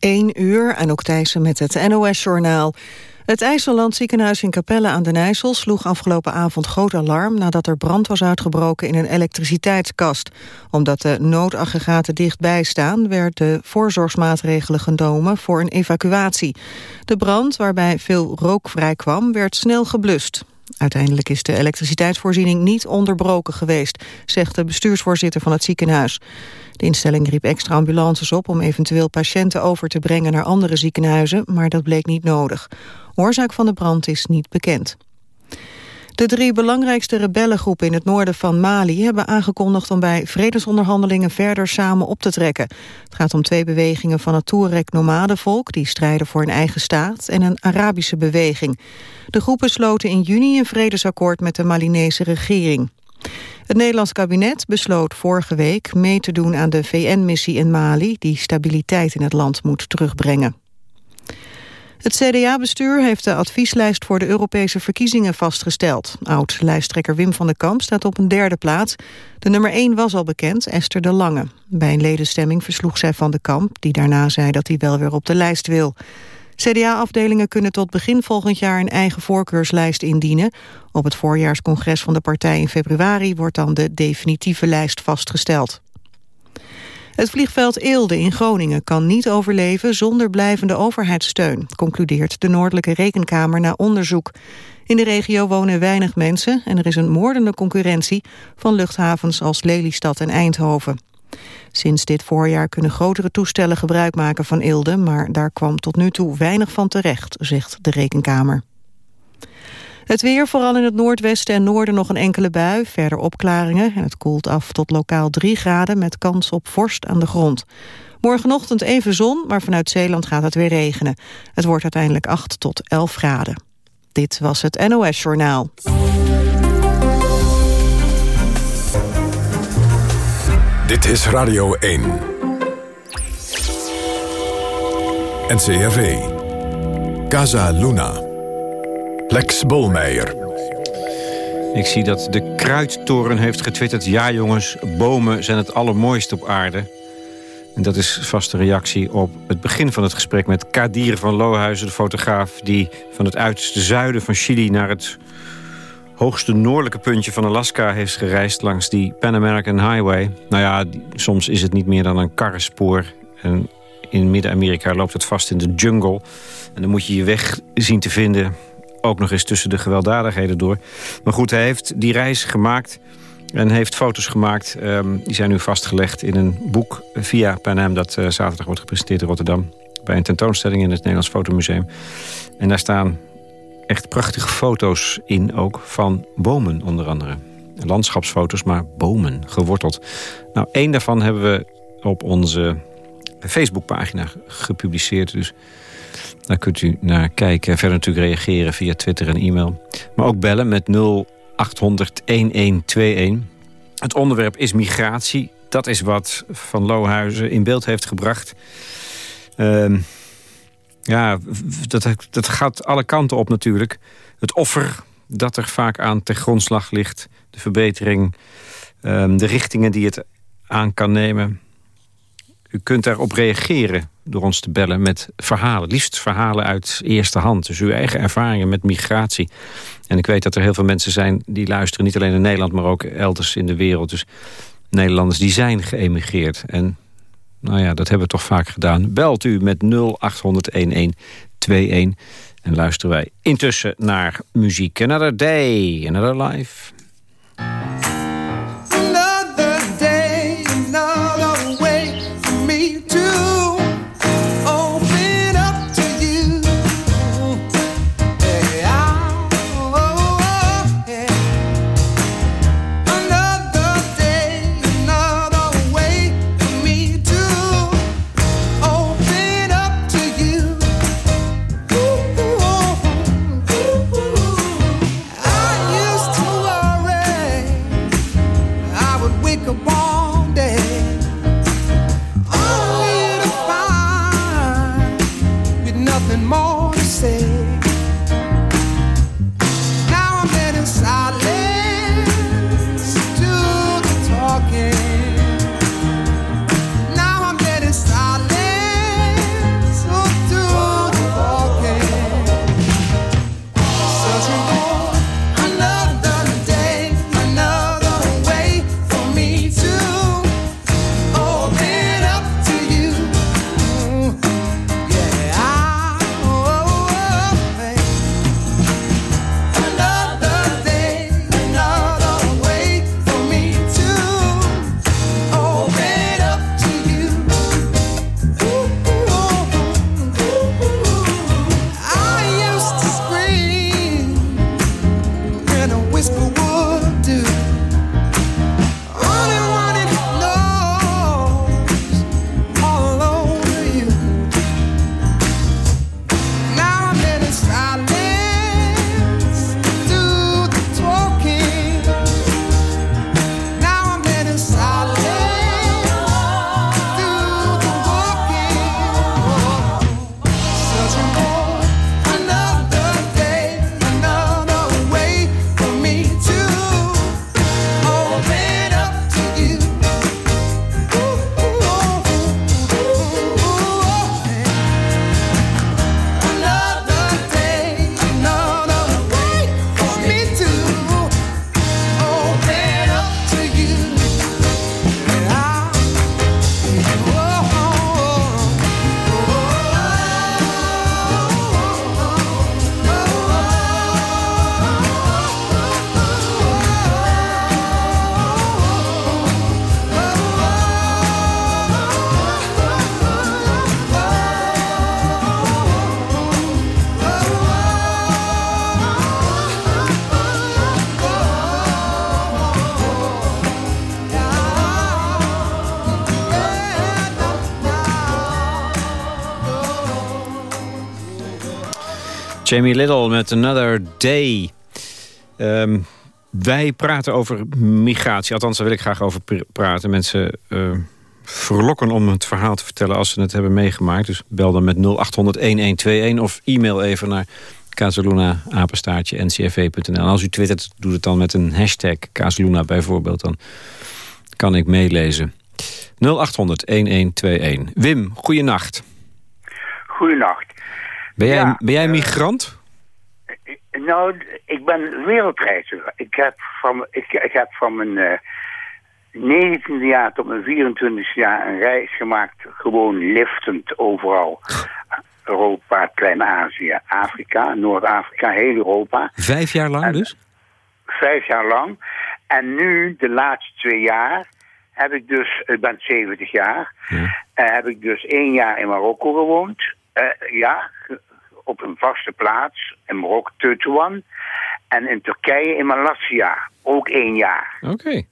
1 uur, en ook Thijssen met het NOS-journaal. Het IJsseland ziekenhuis in Capelle aan den IJssel sloeg afgelopen avond groot alarm nadat er brand was uitgebroken in een elektriciteitskast. Omdat de noodaggregaten dichtbij staan werden voorzorgsmaatregelen genomen voor een evacuatie. De brand, waarbij veel rook vrijkwam, werd snel geblust. Uiteindelijk is de elektriciteitsvoorziening niet onderbroken geweest, zegt de bestuursvoorzitter van het ziekenhuis. De instelling riep extra ambulances op om eventueel patiënten over te brengen naar andere ziekenhuizen, maar dat bleek niet nodig. Oorzaak van de brand is niet bekend. De drie belangrijkste rebellengroepen in het noorden van Mali hebben aangekondigd om bij vredesonderhandelingen verder samen op te trekken. Het gaat om twee bewegingen van het Touareg-nomadenvolk die strijden voor een eigen staat en een Arabische beweging. De groepen sloten in juni een vredesakkoord met de Malinese regering. Het Nederlands kabinet besloot vorige week mee te doen aan de VN-missie in Mali... die stabiliteit in het land moet terugbrengen. Het CDA-bestuur heeft de advieslijst voor de Europese verkiezingen vastgesteld. Oud-lijsttrekker Wim van den Kamp staat op een derde plaats. De nummer 1 was al bekend, Esther de Lange. Bij een ledenstemming versloeg zij van den Kamp... die daarna zei dat hij wel weer op de lijst wil. CDA-afdelingen kunnen tot begin volgend jaar een eigen voorkeurslijst indienen. Op het voorjaarscongres van de partij in februari wordt dan de definitieve lijst vastgesteld. Het vliegveld Eelde in Groningen kan niet overleven zonder blijvende overheidssteun, concludeert de Noordelijke Rekenkamer na onderzoek. In de regio wonen weinig mensen en er is een moordende concurrentie van luchthavens als Lelystad en Eindhoven. Sinds dit voorjaar kunnen grotere toestellen gebruik maken van Eelde... maar daar kwam tot nu toe weinig van terecht, zegt de Rekenkamer. Het weer, vooral in het noordwesten en noorden nog een enkele bui. Verder opklaringen en het koelt af tot lokaal 3 graden... met kans op vorst aan de grond. Morgenochtend even zon, maar vanuit Zeeland gaat het weer regenen. Het wordt uiteindelijk 8 tot 11 graden. Dit was het NOS Journaal. Dit is Radio 1. NCRV. Casa Luna. Lex Bolmeijer. Ik zie dat de Kruidtoren heeft getwitterd... ja jongens, bomen zijn het allermooiste op aarde. En dat is vast een reactie op het begin van het gesprek... met Kadir van Lohuizen, de fotograaf... die van het uiterste zuiden van Chili naar het hoogste noordelijke puntje van Alaska heeft gereisd langs die Pan American Highway. Nou ja, soms is het niet meer dan een karrenspoor. En in Midden-Amerika loopt het vast in de jungle. En dan moet je je weg zien te vinden. Ook nog eens tussen de gewelddadigheden door. Maar goed, hij heeft die reis gemaakt en heeft foto's gemaakt. Ehm, die zijn nu vastgelegd in een boek via Pan dat uh, zaterdag wordt gepresenteerd in Rotterdam. Bij een tentoonstelling in het Nederlands Fotomuseum. En daar staan echt prachtige foto's in ook van bomen onder andere. Landschapsfoto's, maar bomen, geworteld. Nou, één daarvan hebben we op onze Facebookpagina gepubliceerd. Dus daar kunt u naar kijken. Verder natuurlijk reageren via Twitter en e-mail. Maar ook bellen met 0800 1121. Het onderwerp is migratie. Dat is wat Van Lohuizen in beeld heeft gebracht. Uh, ja, dat, dat gaat alle kanten op natuurlijk. Het offer dat er vaak aan ten grondslag ligt. De verbetering, ehm, de richtingen die het aan kan nemen. U kunt daarop reageren door ons te bellen met verhalen. Liefst verhalen uit eerste hand. Dus uw eigen ervaringen met migratie. En ik weet dat er heel veel mensen zijn die luisteren. Niet alleen in Nederland, maar ook elders in de wereld. Dus Nederlanders die zijn geëmigreerd. En nou ja, dat hebben we toch vaak gedaan. Belt u met 0800 1121 en luisteren wij intussen naar muziek. Another day, another life. always. Jamie Little met Another Day. Ehm, wij praten over migratie. Althans, daar wil ik graag over praten. Mensen uh, verlokken om het verhaal te vertellen als ze het hebben meegemaakt. Dus bel dan met 0800-1121 of e-mail even naar. En als u twittert, doe het dan met een hashtag Casaluna bijvoorbeeld. Dan kan ik meelezen. 0800-1121. Wim, goeienacht. Goeienacht. Ben jij, ben jij migrant? Nou, ik ben wereldreiziger. Ik heb van, ik, ik heb van mijn uh, eh, 19e jaar tot mijn 24e jaar een reis gemaakt. Gewoon liftend overal. Europa, Klein-Azië, Afrika, Noord-Afrika, heel Europa. Vijf jaar lang dus? Vijf jaar lang. En nu, de laatste twee jaar, heb ik dus, ik ben 70 jaar, ja. uh, heb ik dus één jaar in Marokko gewoond. Uh, ja, op een vaste plaats. In Marokko, Tetuan. En in Turkije, in Malassia. Ook één jaar. Oké.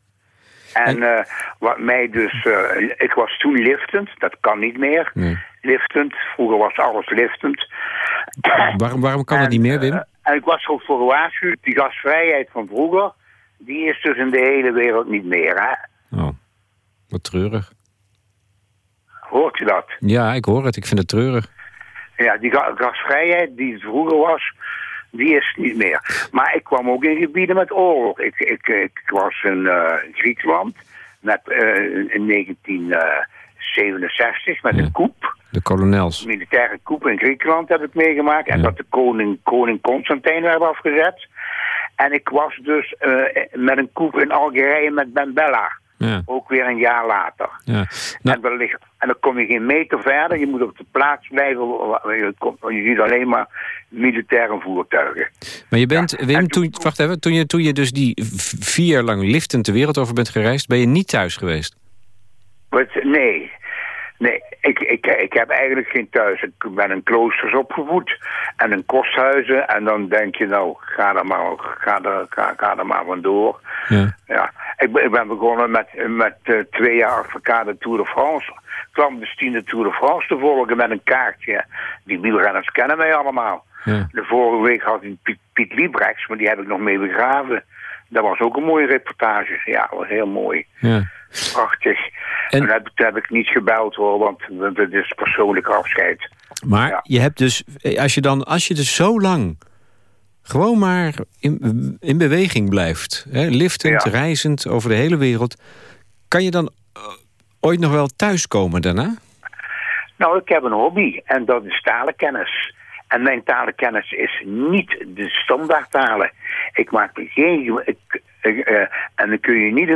En, uh, wat mij dus... Uh, ik was toen liftend. Dat kan niet meer. Nee. Liftend. Vroeger was alles liftend. Waarom, waarom kan het niet meer, Wim? Uh, en ik was ook voor gewaarschuwd. Die gasvrijheid van vroeger... die is dus in de hele wereld niet meer, hè? Oh, wat treurig. Hoort je dat? Ja, ik hoor het. Ik vind het treurig. Ja, die gasvrijheid die het vroeger was, die is niet meer. Maar ik kwam ook in gebieden met oorlog. Ik, ik, ik was in uh, Griekenland met, uh, in 1967 met een koep. De kolonels. Een militaire koep in Griekenland heb ik meegemaakt. En dat de koning, koning Constantijn werd afgezet. En ik was dus uh, met een koep in Algerije met Ben Bella. Ja. Ook weer een jaar later. Ja. Nou, en, wellicht, en dan kom je geen meter verder. Je moet op de plaats blijven. Je ziet alleen maar militaire voertuigen. Maar je bent, ja. Wim, toen, wacht even, toen je, toen je dus die vier jaar lang liftend de wereld over bent gereisd... ben je niet thuis geweest? Wat, nee, Nee, ik, ik, ik heb eigenlijk geen thuis. Ik ben in kloosters opgevoed en in kosthuizen. En dan denk je, nou, ga er maar, ga er, ga, ga er maar vandoor. Ja. ja. Ik, ik ben begonnen met, met uh, twee jaar achter de Tour de France. Clandestine Tour de France te volgen met een kaartje. Die wielrenners kennen mij allemaal. Ja. De vorige week had ik Piet, Piet Liebrechts, maar die heb ik nog mee begraven. Dat was ook een mooie reportage. Ja, dat was heel mooi. Ja. Prachtig. En, dat, heb ik niet gebeld hoor, want het is persoonlijk afscheid. Maar ja. je hebt dus, als je dan, als je dus zo lang gewoon maar in, in beweging blijft, hè, liftend, ja. reizend over de hele wereld, kan je dan uh, ooit nog wel thuiskomen daarna? Nou, ik heb een hobby en dat is talenkennis. En mijn talenkennis is niet de standaardtalen. Ik maak geen... Ik, ik, uh, en dan kun je niet.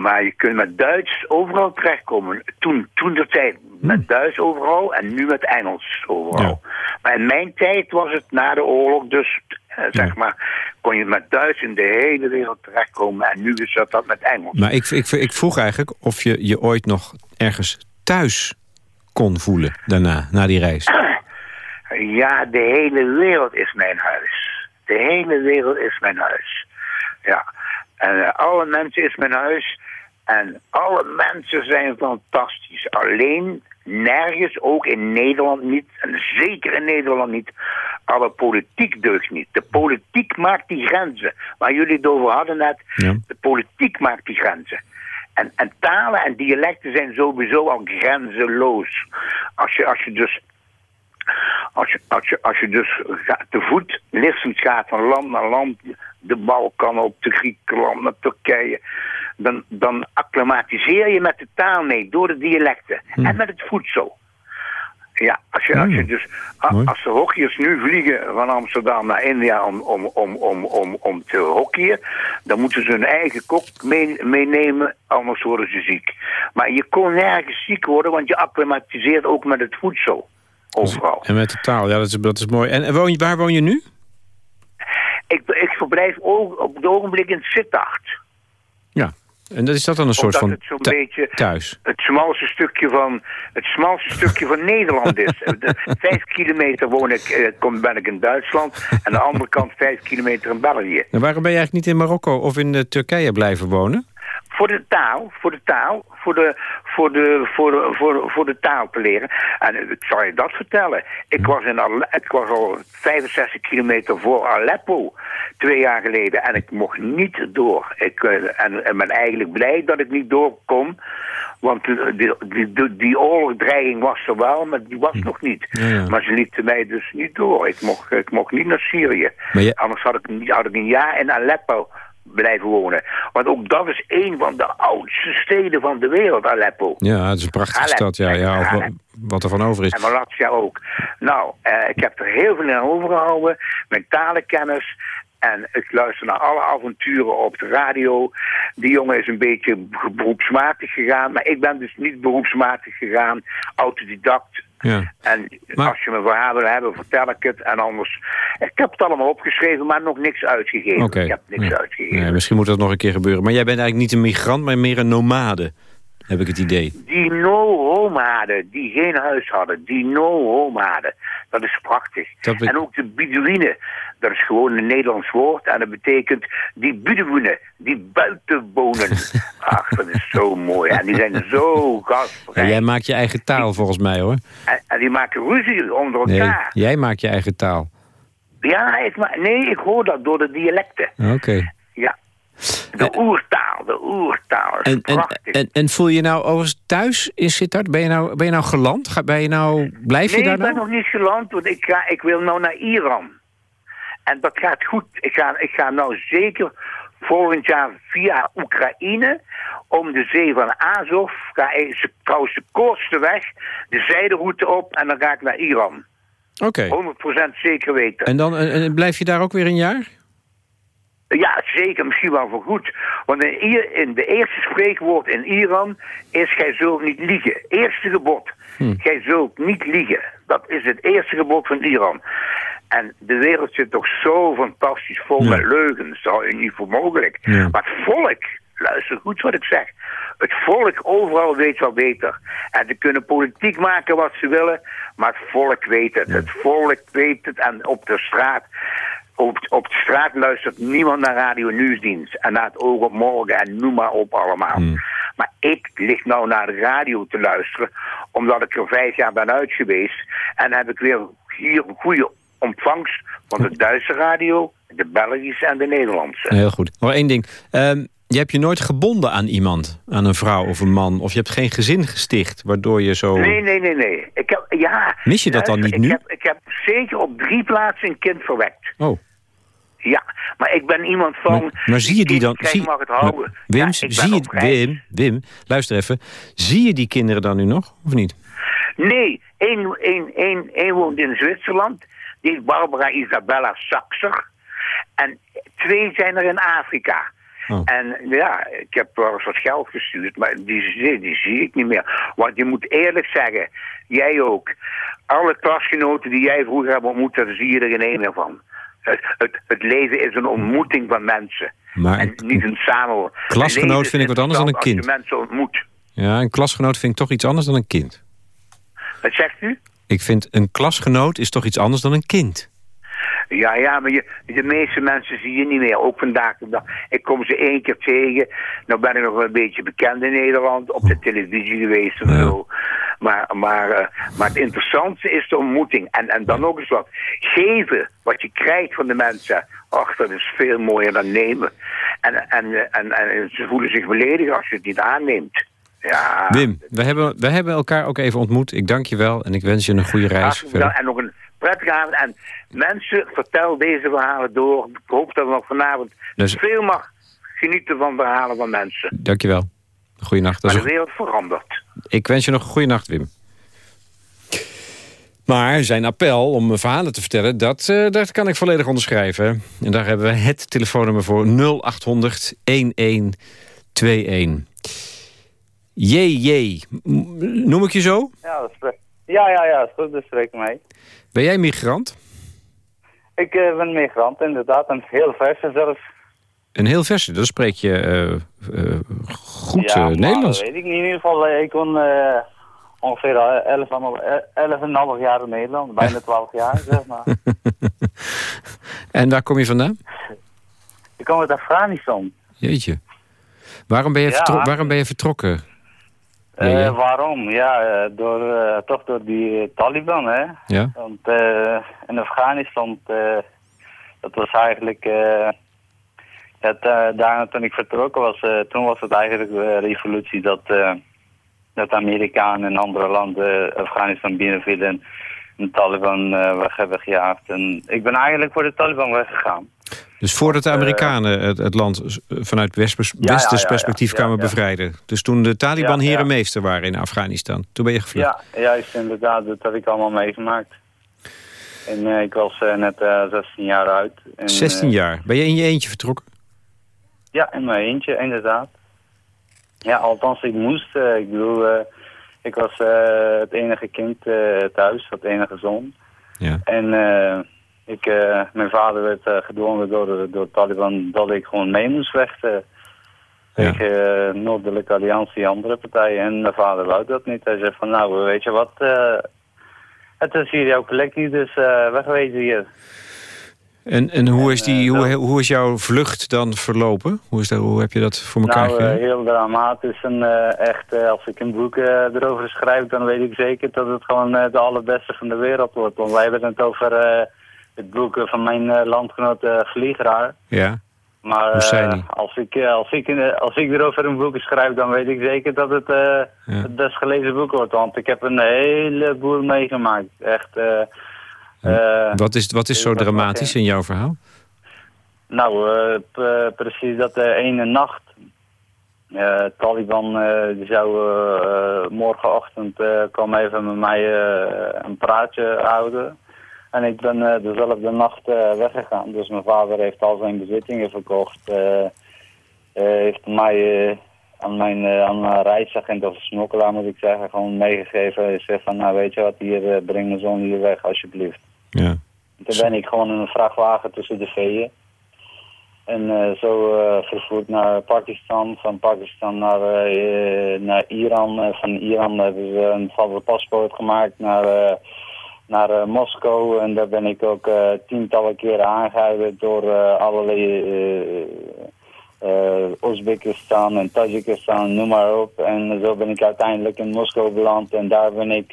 Maar je kunt met Duits overal terechtkomen. Toen, toen de tijd met hm. Duits overal en nu met Engels overal. Ja. Maar in mijn tijd was het na de oorlog dus, eh, zeg ja. maar, kon je met Duits in de hele wereld terechtkomen. En nu is dat, dat met Engels. Maar ik, ik, ik vroeg eigenlijk of je je ooit nog ergens thuis kon voelen daarna, na die reis. Ja, de hele wereld is mijn huis. De hele wereld is mijn huis. Ja. En uh, alle mensen is mijn huis. En alle mensen zijn fantastisch. Alleen nergens, ook in Nederland niet, en zeker in Nederland niet, alle politiek deugt niet. De politiek maakt die grenzen. Waar jullie het over hadden net, ja. de politiek maakt die grenzen. En, en talen en dialecten zijn sowieso al grenzeloos. Als je, als je dus als je, als je, als je dus te voet liftend gaat van land naar land, de Balkan op, de Griekenland naar Turkije, dan, dan acclimatiseer je met de taal mee, door de dialecten hmm. en met het voedsel. Ja, als, je, als, je dus, als de hockeyers nu vliegen van Amsterdam naar India om, om, om, om, om, om te hockeyen, dan moeten ze hun eigen kok meenemen, anders worden ze ziek. Maar je kon nergens ziek worden, want je acclimatiseert ook met het voedsel. Overal. En met de taal, ja, dat is, dat is mooi. En woon waar woon je nu? Ik, ik verblijf ook op het ogenblik in Sittard. En dat is dat dan een soort van het zo'n beetje thuis? Het smalste stukje van, het smalste stukje van Nederland is. Vijf kilometer woon ik, eh, ben ik in Duitsland. En aan de andere kant vijf kilometer in België. En waarom ben je eigenlijk niet in Marokko of in uh, Turkije blijven wonen? Voor de taal, voor de taal, voor de, voor de, voor de, voor, voor de taal te leren. En ik zal je dat vertellen. Ik was, in Ale ik was al 65 kilometer voor Aleppo twee jaar geleden en ik mocht niet door. Ik uh, en, en ben eigenlijk blij dat ik niet door kon. Want die, die, die, die oorlogsdreiging was er wel, maar die was nog niet. Ja, ja. Maar ze lieten mij dus niet door. Ik mocht, ik mocht niet naar Syrië. Maar je- Anders had ik, had ik een jaar in Aleppo blijven wonen. Want ook dat is een van de oudste steden van de wereld, Aleppo. Ja, het is een prachtige stad. Ja, ja, of wat er van over is. En Malatya ook. Nou, eh, ik heb er heel veel aan overgehouden. Mijn talenkennis. En ik luister naar alle avonturen op de radio. Die jongen is een beetje beroepsmatig gegaan. Maar ik ben dus niet beroepsmatig gegaan. Autodidact. Ja. En Maar- als je me verhaal wil hebben, vertel ik het. En anders... Ik heb het allemaal opgeschreven, maar nog niks uitgegeven. Ik heb niks Ja. uitgegeven. Nee, misschien moet dat nog een keer gebeuren. Maar jij bent eigenlijk niet een migrant, maar meer een nomade. Heb ik het idee. Die no-home hadden, die geen huis hadden, die no-home hadden. Dat is prachtig. Dat En ook de Bedouinen, dat is gewoon een Nederlands woord. En dat betekent die Bedouinen, die buiten wonen. Ach, dat is zo mooi. En die zijn zo gastvrij. jij maakt je eigen taal volgens mij hoor. En, en die maken ruzie onder Nee, elkaar. jij maakt je eigen taal. Ja, ik nee, ik hoor dat door de dialecten. Oké. Ja. De oertaal, de oertaal. Is En, en, en, en voel je nou overigens thuis in Sittard? Ben je nou, ben je nou geland? Ga, ben je nou, blijf je Nee, daar ik ben nou? nog niet geland, want ik, ga, ik wil nou naar Iran. En dat gaat goed. Ik ga, ik ga nou zeker volgend jaar via Oekraïne om de zee van Azov. Ga ik trouwens de kortste weg, de zijderoute op en dan ga ik naar Iran. Oké. 100% zeker weten. En dan en blijf je daar ook weer een jaar? Ja, zeker, misschien wel voor goed. Want in, in de eerste spreekwoord in Iran is: gij zult niet liegen. Eerste gebod. Hm. Gij zult niet liegen. Dat is het eerste gebod van Iran. En de wereld zit toch zo fantastisch vol Ja. met leugens. Dat is niet voor mogelijk. Ja. Maar het volk, luister goed wat ik zeg. Het volk overal weet wel beter. En ze kunnen politiek maken wat ze willen, maar het volk weet het. Het volk weet het en op de straat op, op de straat luistert niemand naar Radio Nieuwsdienst. En naar het oog op morgen en noem maar op allemaal. Maar ik lig nou naar de radio te luisteren. Omdat ik er vijf jaar ben uit geweest. En heb ik weer hier een goede ontvangst van de Duitse radio, de Belgische en de Nederlandse. Heel goed. Nog één ding. Ehm, je hebt je nooit gebonden aan iemand. Aan een vrouw of een man. Of je hebt geen gezin gesticht. Waardoor je zo... Nee, nee, nee, nee. Ik heb, ja, Mis je dat dan niet ik nu? Heb, ik heb zeker op drie plaatsen een kind verwekt. Oh. Ja, maar ik ben iemand van... Maar, maar zie je die dan... Zie, mag het houden. Wim, Ja, zie je. Wim, Wim, luister even. Zie je die kinderen dan nu nog? Of niet? Nee, één, één, één, één woont in Zwitserland. Die is Barbara Isabella Saxer. En twee zijn er in Afrika. Oh. En ja, ik heb wel eens wat geld gestuurd, maar die, zie- die zie ik niet meer. Want je moet eerlijk zeggen, jij ook. Alle klasgenoten die jij vroeger hebt ontmoet, daar zie je er geen ene van. Het, het, leven is een ontmoeting van mensen. Maar en een- niet een samen. Klasgenoot vind ik wat anders dan een kind. Als je mensen ontmoet. Ja, een klasgenoot vind ik toch iets anders dan een kind. Wat zegt u? Ik vind een klasgenoot is toch iets anders dan een kind. Ja, ja, maar je, de meeste mensen zie je niet meer. Ook vandaag de dag. Ik kom ze één keer tegen. Nou ben ik nog wel een beetje bekend in Nederland. Op de televisie geweest Ja. zo. Maar, maar, eh, maar het interessantste is de ontmoeting. En, en dan nog eens wat. Geven wat je krijgt van de mensen. Ach, dat is veel mooier dan nemen. En, en, en, en ze voelen zich beledigd als je het niet aanneemt. Ja. Wim, we hebben, we hebben elkaar ook even ontmoet. Ik dank je wel en ik wens je een goede reis. En nog een prettige avond. En mensen, vertel deze verhalen door. Ik hoop dat we nog vanavond Dus- veel mag genieten van verhalen van mensen. Dank je wel. Goeienacht. Maar de wereld verandert. Ik wens je nog een goede nacht, Wim. Maar zijn appel om verhalen te vertellen, dat, eh, dat kan ik volledig onderschrijven. En daar hebben we het telefoonnummer voor 0800 1121. JJ, M- noem ik je zo? Ja, dat spreek- ja, ja, ja, dat is goed, dat spreek ik mee. Ben jij migrant? Ik eh, ben migrant, inderdaad, en heel verse zelfs. Een heel verse, dan spreek je eh, eh, goed ja, eh, Nederlands. Dat weet ik niet. In ieder geval, ik eh, ongeveer eh, 11 en half- eh, 11 en een half jaar in Nederland, bijna 12 jaar, zeg maar. en waar kom je vandaan? Ik kom uit Afghanistan. Jeetje. Waarom ben je, Ja. vertro- waarom ben je vertrokken? Ja, ja. Waarom? Ja, door, toch door die Taliban, hè. Ja? Want in Afghanistan, dat was eigenlijk... eh, het, daarna toen ik vertrokken was, eh, toen was het eigenlijk de revolutie dat, eh dat Amerikanen en andere landen Afghanistan binnenvielen en de Taliban weg hebben gejaagd. En ik ben eigenlijk voor de Taliban weggegaan. Dus voordat de Amerikanen het, het land vanuit westers, perspectief kwamen bevrijden. Dus toen de Taliban Ja, ja. herenmeester waren in Afghanistan. Toen ben je gevlucht. Ja, juist inderdaad, dat heb ik allemaal meegemaakt. En ik was net eh, 16 jaar oud. En, 16 eh, jaar. Ben je in je eentje vertrokken? Ja, in mijn eentje, inderdaad. Ja, althans, ik moest. eh, ik bedoel, eh, ik was eh, het enige kind thuis, het enige zoon. Ja. En eh, ik, mijn vader werd gedwongen door, de- door de Taliban dat ik gewoon mee moest vechten. Ja. Tegen Noordelijke Alliantie, andere partijen. En mijn vader wou dat niet. Hij zei van, nou, weet je wat... eh, het is hier jouw plek niet, dus wegwezen hier. En, en hoe, En, is die, eh, hoe, dat- hoe is jouw vlucht dan verlopen? Hoe, is dat, hoe heb je dat voor elkaar Nou, eh, gekregen? heel dramatisch. En eh, echt, als ik een boek erover schrijf, dan weet ik zeker dat het gewoon de allerbeste van de wereld wordt. Want wij hebben het over het boek van mijn landgenoot Vliegeraar. Ja. Maar die? als, ik, als, ik, als ik erover een boek schrijf, dan weet ik zeker dat het Ja. het best gelezen boek wordt. Want ik heb een heleboel meegemaakt. Echt. Eh, Wat is, wat is zo heb nog dramatisch in jouw verhaal? nou, eh, p- precies dat de ene nacht. eh Taliban eh, die zou eh, eh, morgenochtend eh, komen even met mij eh, een praatje houden. En ik ben eh, dezelfde nacht eh, weggegaan. Dus mijn vader heeft al zijn bezittingen verkocht. eh, eh, heeft mij eh, aan mijn eh, aan mijn reisagent of smokkelaar moet ik zeggen gewoon meegegeven. Hij zegt van nou weet je wat hier eh, breng mijn zoon hier weg alsjeblieft. Ja. Toen ben ik gewoon in een vrachtwagen tussen de veeën. En eh, zo eh, vervoerd naar Pakistan, van Pakistan naar, eh, naar Iran. Van Iran hebben ze een valse paspoort gemaakt naar, naar Moskou. En daar ben ik ook tientallen keren aangehouden door allerlei Oezbekistan en Tajikistan, noem maar op. En zo ben ik uiteindelijk in Moskou beland en daar ben ik...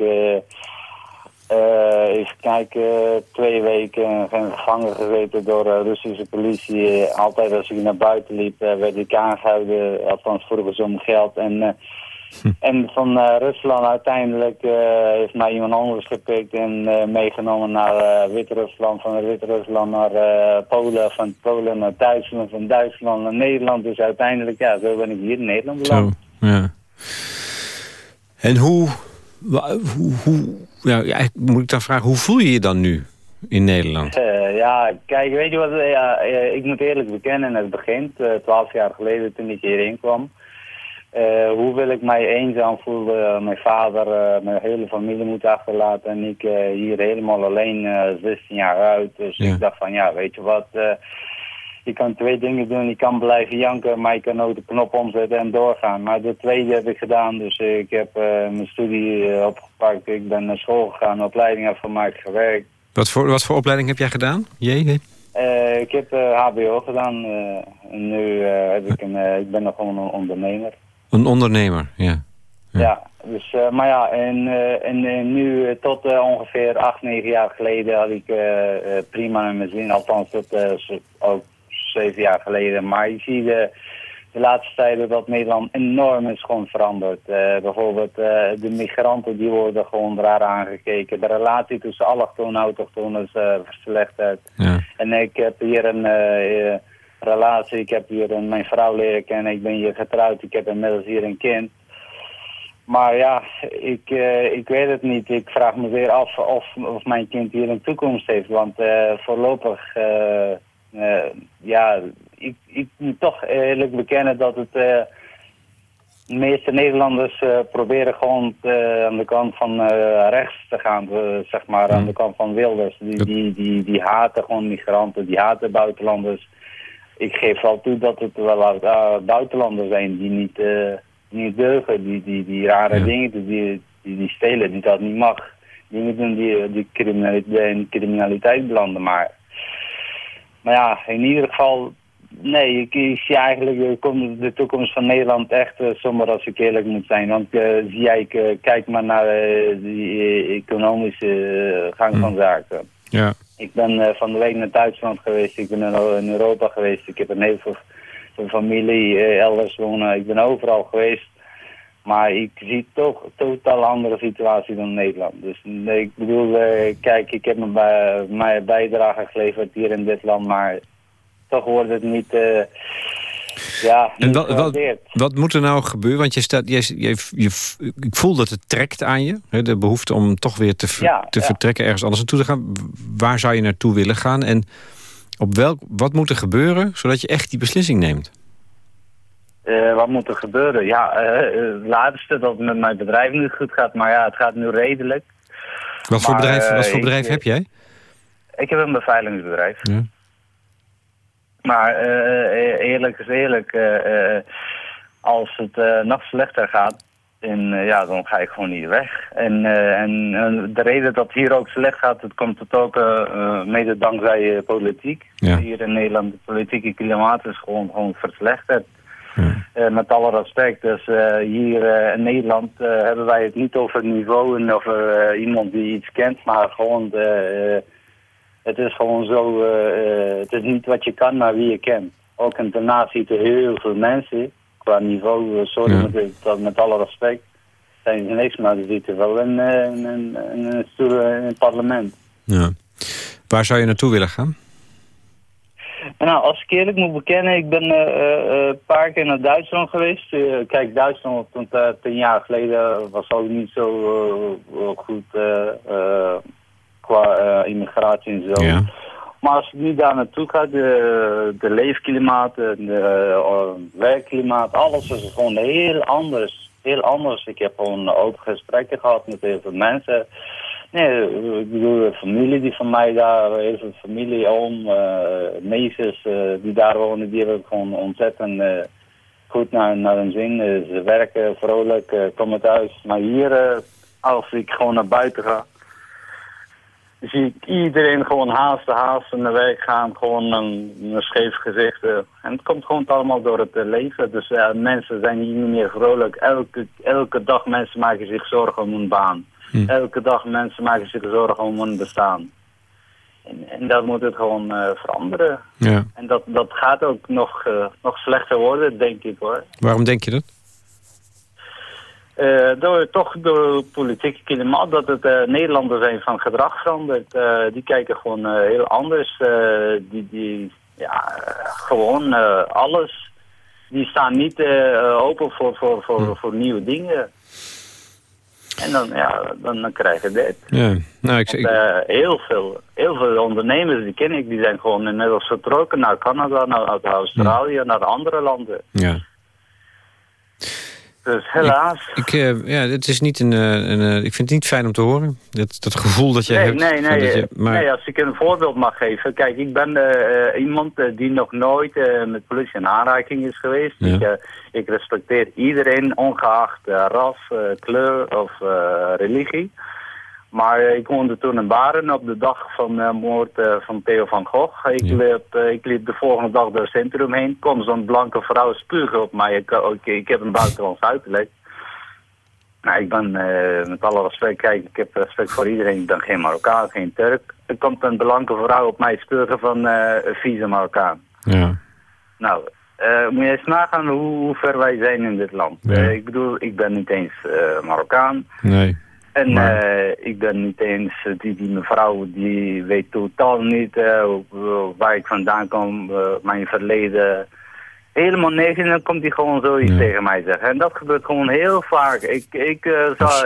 eh, even kijken, twee weken gevangen gezeten door de Russische politie. Altijd als ik naar buiten liep, eh, werd ik aangehouden. Althans, vroegen ze om geld. En, eh, en van Rusland uiteindelijk eh, heeft mij iemand anders gepikt en meegenomen naar Wit-Rusland. Van Wit-Rusland naar Polen, van Polen naar Duitsland, van Duitsland naar Nederland. Dus uiteindelijk, ja, zo ben ik hier in Nederland Zo, beland. ja. En hoe, hoe, hoe ja, eigenlijk moet ik dan vragen, hoe voel je je dan nu in Nederland? Eh, ja, kijk, weet je wat, eh, ja, eh, ik moet eerlijk bekennen, het begint, twaalf jaar geleden toen ik hierheen kwam. Hoe wil ik mij eenzaam voelen, mijn vader, mijn hele familie moet achterlaten en ik hier helemaal alleen, eh 16 jaar uit. Dus Ja. ik dacht van, ja, weet je wat, je kan twee dingen doen. Je kan blijven janken, maar je kan ook de knop omzetten en doorgaan. Maar de tweede heb ik gedaan, dus eh, ik heb eh, mijn studie eh, opgepakt. Ik ben naar school gegaan, opleiding heb gemaakt, gewerkt. Wat voor, wat voor opleiding heb jij gedaan? Jij? Eh, ik heb HBO gedaan en nu heb ik een, ik ben nog gewoon een ondernemer. Een ondernemer, ja. Ja. Ja, dus, maar ja, en, en nu tot ongeveer acht, negen jaar geleden had ik prima in mijn zin. Althans, dat is ook zeven jaar geleden. Maar je ziet de, de laatste tijden dat Nederland enorm is gewoon veranderd. Eh, bijvoorbeeld eh, de migranten die worden gewoon raar aangekeken. De relatie tussen allochtonen en autochtonen is eh, verslechterd. ja. En ik heb hier een eh, eh, relatie, ik heb hier een, mijn vrouw leren kennen, ik ben hier getrouwd, ik heb inmiddels hier een kind. Maar ja, ik, eh, ik weet het niet. Ik vraag me weer af of, of mijn kind hier een toekomst heeft. Want eh, voorlopig, eh, eh, ja, ik, ik moet toch eerlijk bekennen dat het... eh, de meeste Nederlanders eh, proberen gewoon eh, aan de kant van eh, rechts te gaan, eh, zeg maar, aan de kant van Wilders. Die, die, die, die haten gewoon migranten, die haten buitenlanders. Ik geef wel toe dat het wel eh, buitenlanders zijn die niet, eh, niet deugen, die, die, die rare Ja. dingen, die, die, die, die stelen, die dat niet mag. Dingen doen die, die criminaliteit, in criminaliteit belanden, maar... Maar ja, in ieder geval, nee, ik, ik zie eigenlijk de, kom- de toekomst van Nederland echt uh, somber als ik eerlijk moet zijn. Want eh, zie jij, ik, eh, kijk maar naar die eh, economische gang van zaken. Ja. Ik ben van de week naar Duitsland geweest, ik ben in, Europa geweest. Ik heb een heel veel familie elders wonen. Ik ben overal geweest. Maar ik zie toch een totaal andere situatie dan Nederland. Dus nee, ik bedoel, eh, kijk, ik heb mijn, bij- mijn bijdrage geleverd hier in dit land, maar toch wordt het niet, eh, ja, En wat, wat, moet er nou gebeuren? Want je staat, je, je, je- ik voel dat het trekt aan je. Hè, de behoefte om toch weer te, ver- Ja, te ja. vertrekken, ergens anders naartoe te gaan. Waar zou je naartoe willen gaan? En op welk, wat moet er gebeuren zodat je echt die beslissing neemt? Eh, wat moet er gebeuren? Ja, eh, eh, het laatste dat het met mijn bedrijf niet goed gaat, maar ja, het gaat nu redelijk. Wat voor bedrijf, wat voor ik- bedrijf heb jij? Ik heb een beveiligingsbedrijf. Ja. Maar eerlijk is eerlijk, als het nog slechter gaat, en, ja, dan ga ik gewoon niet weg. En, en de reden dat het hier ook slecht gaat, dat komt het ook mede dankzij politiek. Ja. Hier in Nederland, de politieke klimaat is gewoon, gewoon verslechterd. Ja. Eh, met alle respect. Dus eh, hier eh, in Nederland hebben wij het niet over niveau en over iemand die iets kent, maar gewoon de, het is gewoon zo, het is niet wat je kan, maar wie je kent. Ook in daarnaast ziet er heel veel mensen, qua niveau, sorry Ja. met, alle respect, zijn ze niks, maar ze zitten wel in, in, in, in een stoel in het parlement. Ja. Waar zou je naartoe willen gaan? Nou, als ik eerlijk moet bekennen, ik ben eh, eh, een paar keer naar Duitsland geweest. Eh, kijk, Duitsland eh, tien jaar geleden was ook niet zo eh, goed eh, eh, qua eh, immigratie en zo. Ja. Maar als ik nu daar naartoe ga, de, de leefklimaat, de, de eh, werkklimaat, alles is gewoon heel anders. Heel anders. Ik heb gewoon open gesprekken gehad met heel veel mensen. Nee, ik bedoel, de familie die van mij daar, heel veel familie, oom, eh neefjes eh, die daar wonen, die hebben gewoon ontzettend eh, goed naar, naar hun zin. Eh, ze werken vrolijk, eh, komen thuis. Maar hier, eh, als ik gewoon naar buiten ga, zie ik iedereen gewoon haasten, haasten naar werk gaan, gewoon een, scheef gezicht. eh. En het komt gewoon allemaal door het eh, leven. Dus mensen zijn hier niet meer vrolijk. Elke, elke dag mensen maken zich zorgen om hun baan. Hm. Elke dag mensen maken zich zorgen om hun bestaan. En, en dat moet het gewoon eh, veranderen. Ja. En dat, dat gaat ook nog, eh, nog slechter worden, denk ik hoor. Waarom denk je dat? Eh, door, toch door het politieke klimaat dat het eh, Nederlanders zijn van gedrag veranderd. Die kijken gewoon heel anders. Die, die, ja, gewoon alles. Die staan niet open voor, voor, voor, voor nieuwe dingen. En dan, ja, dan, dan krijg je dit. Ja. Nou, ik, ik, Eh, heel, veel, heel veel ondernemers, die ken ik, die zijn gewoon inmiddels vertrokken naar Canada, naar, naar Australië, naar andere landen. ja. Dus helaas. Ik, eh, ja, het is niet een, eh, een, eh, ik vind het niet fijn om te horen. Dat, dat gevoel dat nee, hebt. nee, je- maar, nee. Als ik een voorbeeld mag geven. Kijk, ik ben iemand die nog nooit met politie in aanraking is geweest. Ja. Ik, ik respecteer iedereen, ongeacht ras, kleur of religie. Maar eh, ik woonde toen in Baren op de dag van de moord eh, van Theo van Gogh. Ik, Ja. liep, eh, ik liep de volgende dag door het centrum heen. Kom zo'n blanke vrouw spugen op mij. Ik, ik, ik heb een buitenlands uiterlijk. Nou, ik ben eh, met alle respect, kijk, ik heb respect voor iedereen. Ik ben geen Marokkaan, geen Turk. Er komt een blanke vrouw op mij spugen van eh, een vieze Marokkaan. ja. Nou, eh, moet je eens nagaan hoe, hoe ver wij zijn in dit land. Ja. Eh, ik bedoel, ik ben niet eens eh, Marokkaan. Nee. En Maar- eh, ik ben niet eens, eh, die, die mevrouw die weet totaal niet eh, waar ik vandaan kom, mijn verleden. Helemaal niks en dan komt hij gewoon zoiets Ja. tegen mij zeggen. En dat gebeurt gewoon heel vaak. Ik, ik,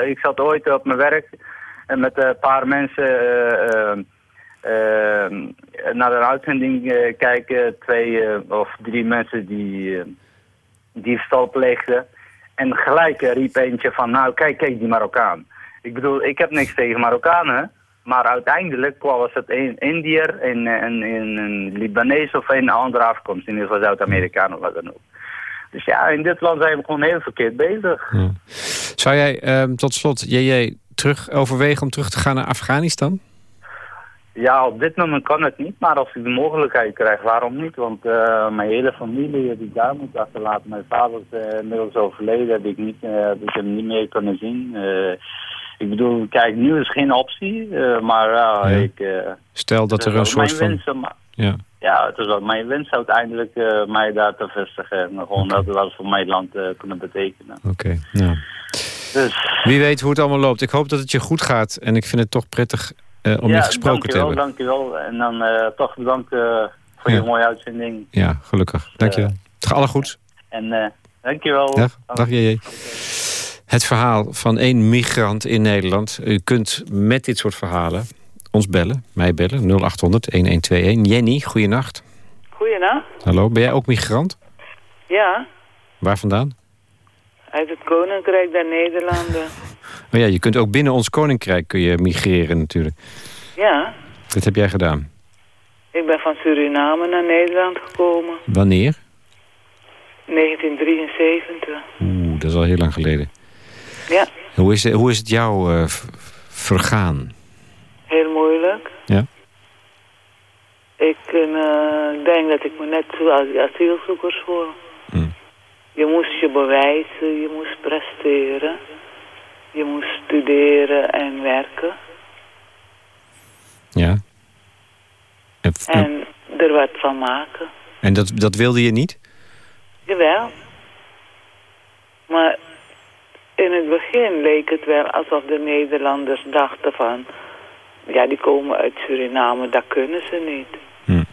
ik zat ooit op mijn werk en met een paar mensen naar een uitzending kijken. Twee of drie mensen die diefstal pleegden. En gelijk riep eentje van, nou kijk, kijk die Marokkaan. Ik bedoel, ik heb niks tegen Marokkanen. Maar uiteindelijk was het een Indiër, een, een, een, een Libanees of een andere afkomst. In ieder geval Zuid-Amerikaan of wat dan ook. Dus ja, in dit land zijn we gewoon heel verkeerd bezig. Ja. Zou jij ehm, tot slot, JJ, terug overwegen om terug te gaan naar Afghanistan? Ja, op dit moment kan het niet, maar als ik de mogelijkheid krijg, waarom niet? Want uh, mijn hele familie heb ik daar moeten achterlaten. Mijn vader is uh, inmiddels overleden, heb ik, niet, uh, heb ik hem niet meer kunnen zien. Ik bedoel, kijk, nu is geen optie, maar ja, ik... Stel dat er een soort van... Wens, ja. ja, het is wel mijn wens uiteindelijk mij daar te vestigen. En gewoon okay. dat we wat voor mijn land kunnen betekenen. Oké, ja. Dus. Wie weet hoe het allemaal loopt. Ik hoop dat het je goed gaat. En ik vind het toch prettig uh, om je gesproken te hebben. dankjewel. En dan uh, toch bedankt uh, voor ja. je mooie uitzending. Ja, gelukkig. Dankjewel. Het alle goed. En dankjewel. Dag, dag JJ. Het verhaal van één migrant in Nederland. U kunt met dit soort verhalen ons bellen. Mij bellen, 0800-1121. Jenny, goeienacht. Goeienacht. Hallo, ben jij ook migrant? Ja. Waar vandaan? Uit het Koninkrijk der Nederlanden. Oh ja, je kunt ook binnen ons Koninkrijk kun je migreren natuurlijk. Ja. Dat heb jij gedaan? Ik ben van Suriname naar Nederland gekomen. Wanneer? 1973. Oeh, dat is al heel lang geleden. Ja. Hoe is, hoe is het jou uh, vergaan? Heel moeilijk. Ja? Ik uh, denk dat ik me net die asielzoekers voel. Mm. Je moest je bewijzen, je moest presteren. Je moest studeren en werken. Ja. En, en er wat van maken. En dat, dat wilde je niet? Jawel. Maar in het begin leek het wel alsof de Nederlanders dachten van... ja, die komen uit Suriname, dat kunnen ze niet. Hm.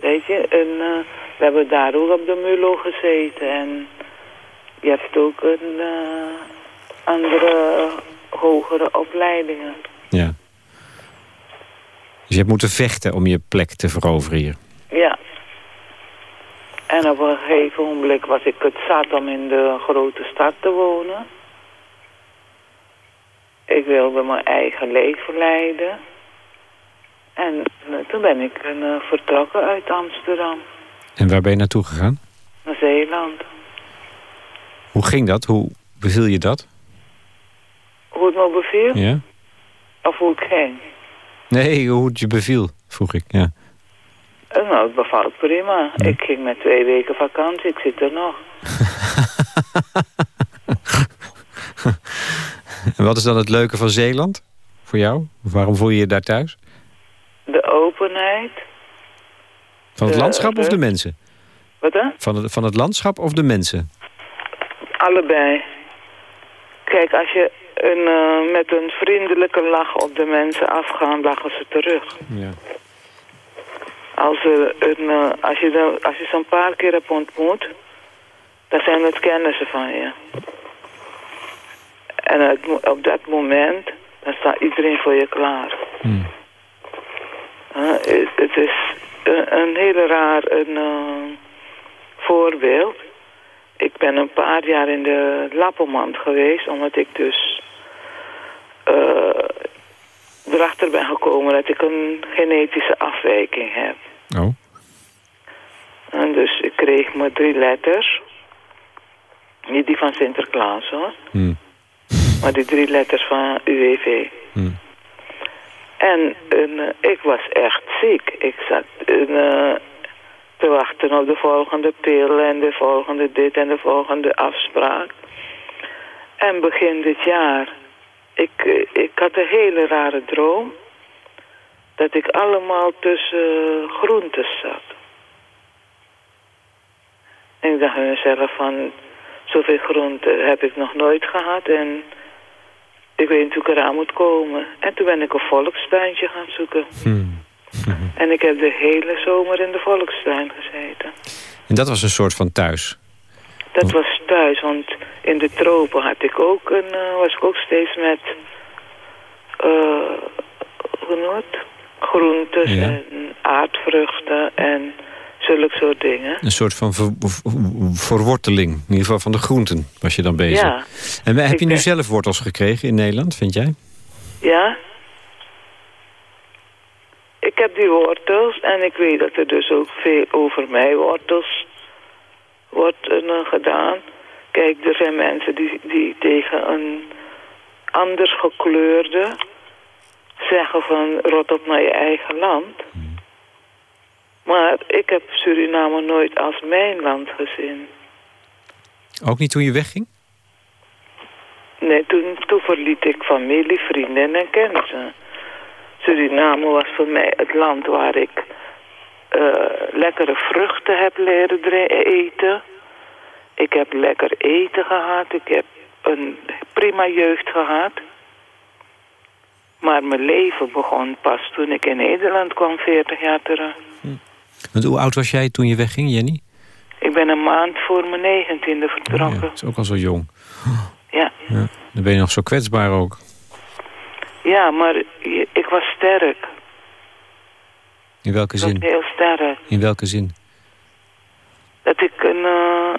Weet je, en uh, we hebben daar ook op de Mulo gezeten. En je hebt ook een uh, andere hogere opleidingen. Ja. Dus je hebt moeten vechten om je plek te veroveren hier? En op een gegeven moment was ik het zat om in de grote stad te wonen. Ik wilde mijn eigen leven leiden. En toen ben ik uh, vertrokken uit Amsterdam. En waar ben je naartoe gegaan? Naar Zeeland. Hoe ging dat? Hoe beviel je dat? Hoe het me beviel? Ja. Of hoe het ging? Nee, hoe het je beviel, vroeg ik, ja. Eh, nou, het bevalt prima. Ik ging met twee weken vakantie, ik zit er nog. en wat is dan het leuke van Zeeland voor jou? Waarom voel je je daar thuis? De openheid. Van het landschap of de mensen? Wat dan? Van het, van het landschap of de mensen? Allebei. Kijk, als je een, uh, met een vriendelijke lach op de mensen afgaan, lachen ze terug. Ja. Als, er een, uh, als je, de, als je ze een paar keer hebt ontmoet, dan zijn het kennissen van je. En het, op dat moment, dan staat iedereen voor je klaar. Hmm. Uh, het, het, is een, een hele raar een, voorbeeld. Ik ben een paar jaar in de lappenmand geweest, omdat ik dus uh, erachter ben gekomen dat ik een genetische afwijking heb. Oh. En dus ik kreeg me drie letters. Niet die van Sinterklaas hoor. Hmm. Maar die drie letters van UWV. Hmm. En, en ik was echt ziek. Ik zat in, uh, te wachten op de volgende pil en de volgende dit en de volgende afspraak. En begin dit jaar, ik, ik had een hele rare droom. Dat ik allemaal tussen groentes zat. En ik dacht aan mezelf van, zoveel groenten heb ik nog nooit gehad en ik weet niet hoe ik eraan moet komen. En toen ben ik een volkstuintje gaan zoeken. Hmm. En ik heb de hele zomer in de volkstuin gezeten. En dat was een soort van thuis? Dat was thuis, want in de tropen had ik ook een, uh, was ik ook steeds met uh, groentes Ja. en aardvruchten en zulke soort dingen. Een soort van ver- ver- verworteling, in ieder geval van de groenten was je dan bezig. Ja. En heb Ik je nu ben- zelf wortels gekregen in Nederland, vind jij? Ja. Ik heb die wortels en ik weet dat er dus ook veel over mij wortels wordt eh, gedaan. Kijk, er zijn mensen die, die tegen een anders gekleurde zeg zeggen van rot op naar je eigen land. Maar ik heb Suriname nooit als mijn land gezien. Ook niet toen je wegging? Nee, toen, toen verliet ik familie, vrienden en kennissen. Suriname was voor mij het land waar ik lekkere vruchten heb leren eten. Ik heb lekker eten gehad. Ik heb een prima jeugd gehad. Maar mijn leven begon pas toen ik in Nederland kwam, 40 jaar terug. Hm. Want hoe oud was jij toen je wegging, Jenny? Ik ben een maand voor mijn negentiende vertrokken. Oh ja, dat is ook al zo jong. Ja. ja. Dan ben je nog zo kwetsbaar ook. Ja, maar ik was sterk. In welke ik zin? Heel sterk. In welke zin? Dat ik een, uh,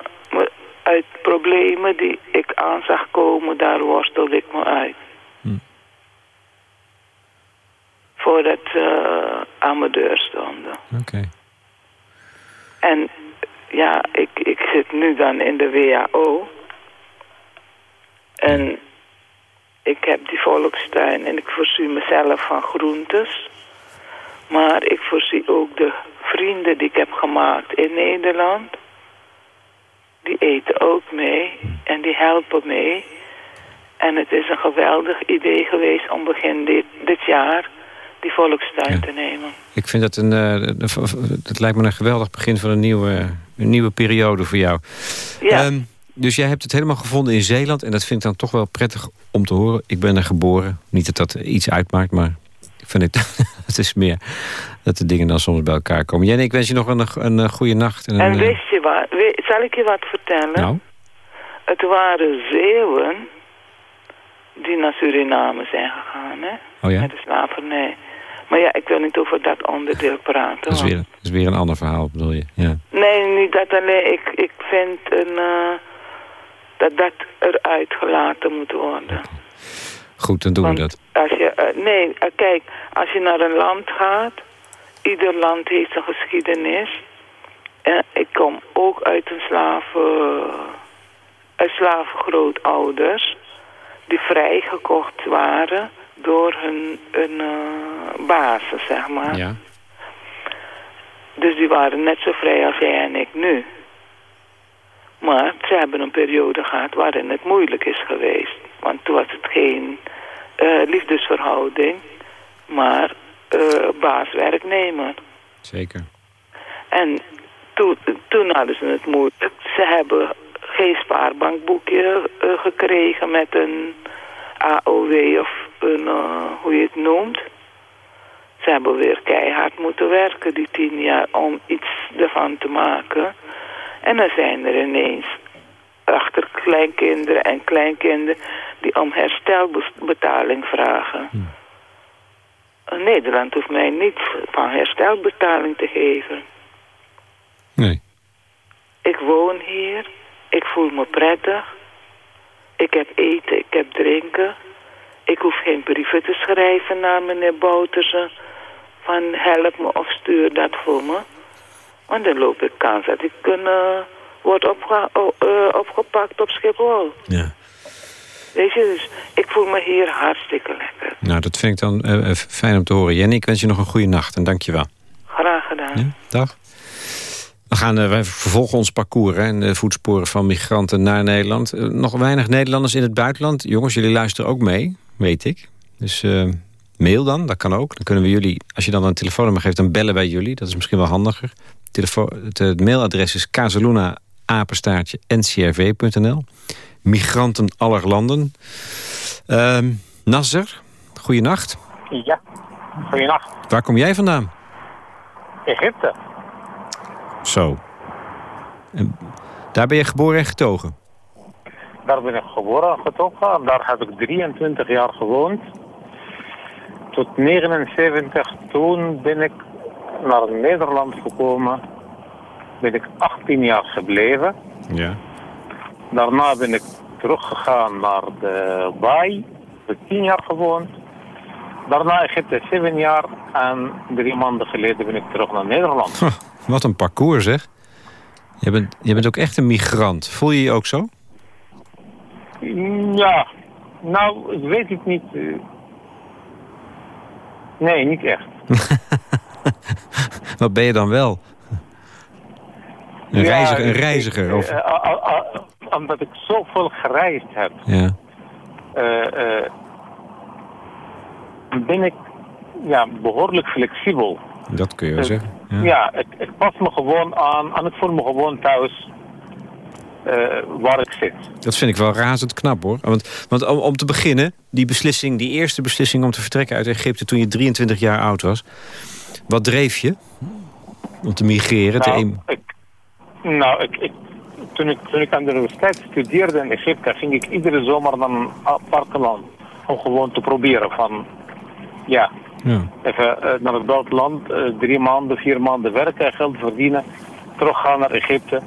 uit problemen die ik aan zag komen, daar worstelde ik me uit. Hm. Voordat ze uh, aan mijn deur stonden. Oké. En ja, ik, ik zit nu dan in de WHO. En ik heb die volkstuin en ik voorzie mezelf van groentes. Maar ik voorzie ook de vrienden die ik heb gemaakt in Nederland. Die eten ook mee en die helpen mee. En het is een geweldig idee geweest om begin dit, dit jaar die volkstuin te nemen. Ik vind dat een, uh, dat lijkt me een geweldig begin van een nieuwe, een nieuwe periode voor jou. Ja. Um, dus jij hebt het helemaal gevonden in Zeeland. En dat vind ik dan toch wel prettig om te horen. Ik ben er geboren. Niet dat dat iets uitmaakt, maar vind het, het is meer dat de dingen dan soms bij elkaar komen. Jenny, ik wens je nog een, een, goede nacht. En, en wist je wat? Zal ik je wat vertellen? Nou? Het waren Zeeuwen die naar Suriname zijn gegaan, hè? Oh ja? Met de slavernij. Maar ja, ik wil niet over dat onderdeel praten. Dat is, weer, dat is weer een ander verhaal, bedoel je? Ja. Nee, niet dat alleen. Ik, ik vind een, uh, dat dat eruit gelaten moet worden. Goed, dan doen Want we dat. Als je, uh, nee, uh, kijk, als je naar een land gaat... ieder land heeft een geschiedenis. En ik kom ook uit een slaven... uit slavengrootouders... die vrijgekocht waren door hun, hun uh, basis, zeg maar. Ja. Dus die waren net zo vrij als jij en ik nu. Maar ze hebben een periode gehad waarin het moeilijk is geweest. Want toen was het geen uh, liefdesverhouding, maar uh, baas-werknemer. Zeker. En toen, toen hadden ze het moeilijk. Ze hebben geen spaarbankboekje uh, gekregen met een AOW of een, hoe je het noemt. Ze hebben weer keihard moeten werken die tien jaar om iets ervan te maken. En dan zijn er ineens achter kleinkinderen en kleinkinderen die om herstelbetaling vragen. Hm. Nederland hoeft mij niet van herstelbetaling te geven. Nee. Ik woon hier. Ik voel me prettig. Ik heb eten, ik heb drinken. Ik hoef geen brieven te schrijven naar meneer Boutersen. Van help me of stuur dat voor me. Want dan loop ik kans dat ik een, uh, word opge uh, opgepakt op Schiphol. Ja. Weet je, dus ik voel me hier hartstikke lekker. Nou, dat vind ik dan uh, fijn om te horen. Jenny, ik wens je nog een goede nacht en dank je wel. Graag gedaan. Ja, dag. We gaan uh, wij vervolgen ons parcours hè, in de voetsporen van migranten naar Nederland. Uh, nog weinig Nederlanders in het buitenland. Jongens, jullie luisteren ook mee, weet ik. Dus mail dan, dat kan ook. Dan kunnen we jullie, als je dan een telefoonnummer geeft, dan bellen wij jullie. Dat is misschien wel handiger. Telefoon, het, het mailadres is kazeluna apenstaartje ncrv.nl. Migranten aller landen. Uh, Nasser, goeienacht. Ja, goeienacht. Waar kom jij vandaan? Egypte. Zo. En daar ben je geboren en getogen? Daar ben ik geboren en getogen. Daar heb ik 23 jaar gewoond. Tot 79 toen ben ik naar Nederland gekomen. Ben ik 18 jaar gebleven. Ja. Daarna ben ik teruggegaan naar de Baai. Heb 10 jaar gewoond. Daarna Egypte 7 jaar. En drie maanden geleden ben ik terug naar Nederland. Huh, wat een parcours zeg. Je bent, je bent ook echt een migrant. Voel je je ook zo? Ja, nou, ik weet het niet. Nee, niet echt. Wat ben je dan wel? Een, Ja, reiziger, een ik- reiziger? Of, eh, omdat ik zoveel gereisd heb, ja. eh, eh, ben ik ja, behoorlijk flexibel. Dat kun je wel zeggen. Ja. Ja, ik, ik pas me gewoon aan en ik voel me gewoon thuis waar ik zit. Dat vind ik wel razend knap hoor. Want, want om, om te beginnen, die beslissing, die eerste beslissing om te vertrekken uit Egypte toen je 23 jaar oud was. Wat dreef je? Om te migreren? te Nou, em- ik, nou ik, ik, toen, ik, toen ik aan de universiteit studeerde in Egypte, ging ik iedere zomer naar een apart land. Om gewoon te proberen van, ja, ja. even eh, naar het buitenland, eh, drie maanden, vier maanden werken, geld verdienen, teruggaan naar Egypte.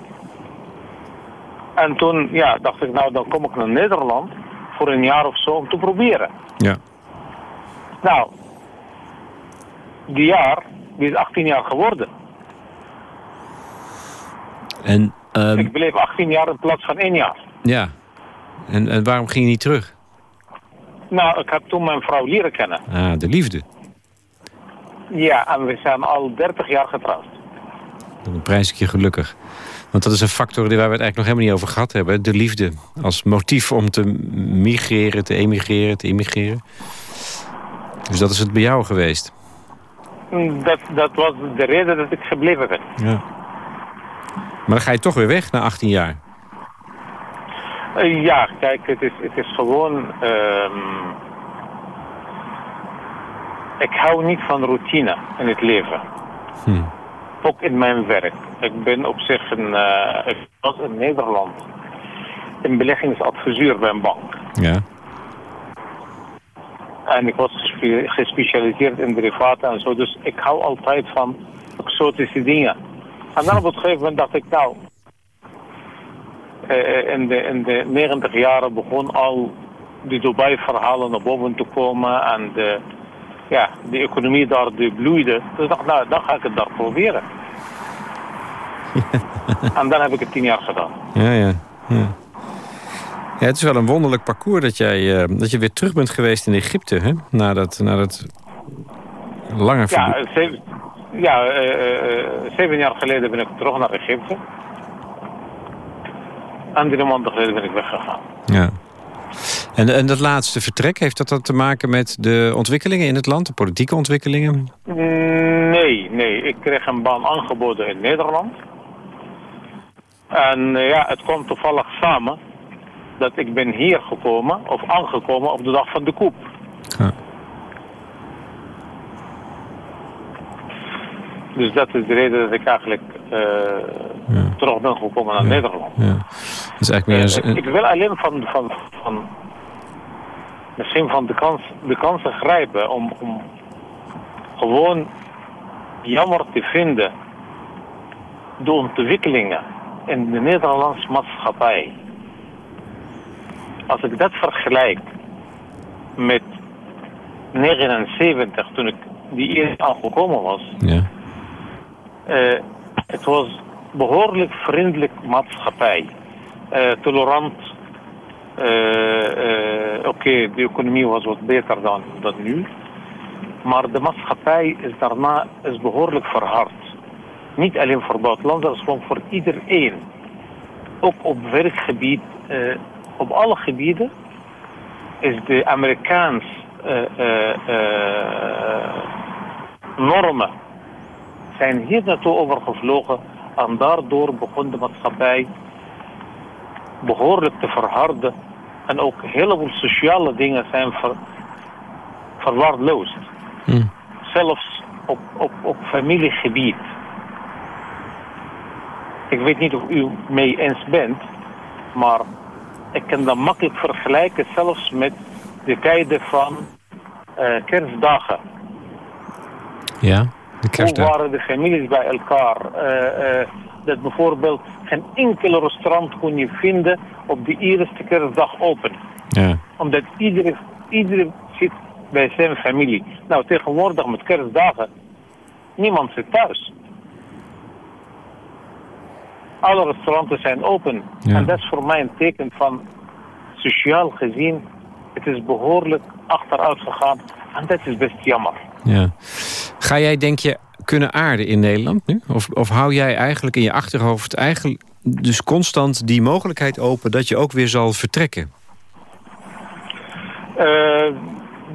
En toen ja, dacht ik, nou dan kom ik naar Nederland voor een jaar of zo om te proberen. ja. Nou, die jaar, die is 18 jaar geworden. En, ehm, Ik bleef 18 jaar in plaats van één jaar. ja. En, en waarom ging je niet terug? Nou, ik heb toen mijn vrouw leren kennen. Ah, de liefde. Ja, en we zijn al 30 jaar getrouwd. Dan prijs ik je gelukkig. Want dat is een factor die waar we het eigenlijk nog helemaal niet over gehad hebben. De liefde als motief om te migreren, te emigreren, te immigreren. Dus dat is het bij jou geweest. Dat, dat was de reden dat ik gebleven ben. Ja. Maar dan ga je toch weer weg na 18 jaar. Eh, ja, kijk, het is, het is gewoon... ehm, ik hou niet van routine in het leven. Hm. Ook in mijn werk. Ik ben op zich een... eh, ik was in Nederland een beleggingsadviseur bij een bank. Ja. En ik was gespe- gespecialiseerd in derivaten en zo. Dus ik hou altijd van exotische dingen. En dan op een gegeven moment dacht ik, nou... eh, in, de, in de 90 jaren begon al die Dubai-verhalen naar boven te komen. En de, ja, de economie daar die bloeide. Dus ik dacht, nou, dan ga ik het daar proberen. en dan heb ik het tien jaar gedaan. Ja, ja. ja. Ja, het is wel een wonderlijk parcours dat, jij, eh, dat je weer terug bent geweest in Egypte. Hè? Na dat, na dat lange Ja, eh, ja eh, eh, zeven jaar geleden ben ik terug naar Egypte. En drie maanden geleden ben ik weggegaan. Ja. En, en dat laatste vertrek, heeft dat, dat te maken met de ontwikkelingen in het land? De politieke ontwikkelingen? Nee, nee. Ik kreeg een baan aangeboden in Nederland. En eh, ja, het kwam toevallig samen dat ik ben hier gekomen, of aangekomen op de dag van de koep. Ja. Dus dat is de reden dat ik eigenlijk eh, terug ben gekomen naar Nederland. Ja. Is eigenlijk meer Eh, een... ik wil alleen van, van, van misschien van de, kans, de kansen grijpen om, om gewoon jammer te vinden de ontwikkelingen in de Nederlandse maatschappij. Als ik dat vergelijk met 79, toen ik die eerst aangekomen was, Ja. Eh, het was behoorlijk vriendelijk maatschappij. Eh, tolerant. Eh, Oké, de economie was wat beter dan, dan nu. Maar de maatschappij is daarna is behoorlijk verhard. Niet alleen voor buitenlanders, gewoon voor iedereen. Ook op werkgebied, eh, op alle gebieden is de Amerikaans eh, eh, normen zijn hier naartoe overgevlogen en daardoor begon de maatschappij behoorlijk te verharden en ook een heleboel sociale dingen zijn ver, verwaarloosd. Hm. Zelfs op, op, op familiegebied. Ik weet niet of u mee eens bent, maar ik kan dat makkelijk vergelijken zelfs met de tijden van eh, kerstdagen. Ja, de Hoe waren de families bij elkaar? Eh, eh, dat bijvoorbeeld geen enkel restaurant kon je vinden op de eerste kerstdag open. Ja. Omdat iedereen, iedereen zit bij zijn familie. Nou, tegenwoordig met kerstdagen, niemand zit thuis. Alle restauranten zijn open. Ja. En dat is voor mij een teken van, sociaal gezien, het is behoorlijk achteruit gegaan. En dat is best jammer. Ja. Ga jij, denk je, kunnen aarden in Nederland nu? Of, of hou jij eigenlijk in je achterhoofd eigenlijk dus constant die mogelijkheid open... dat je ook weer zal vertrekken? Eh,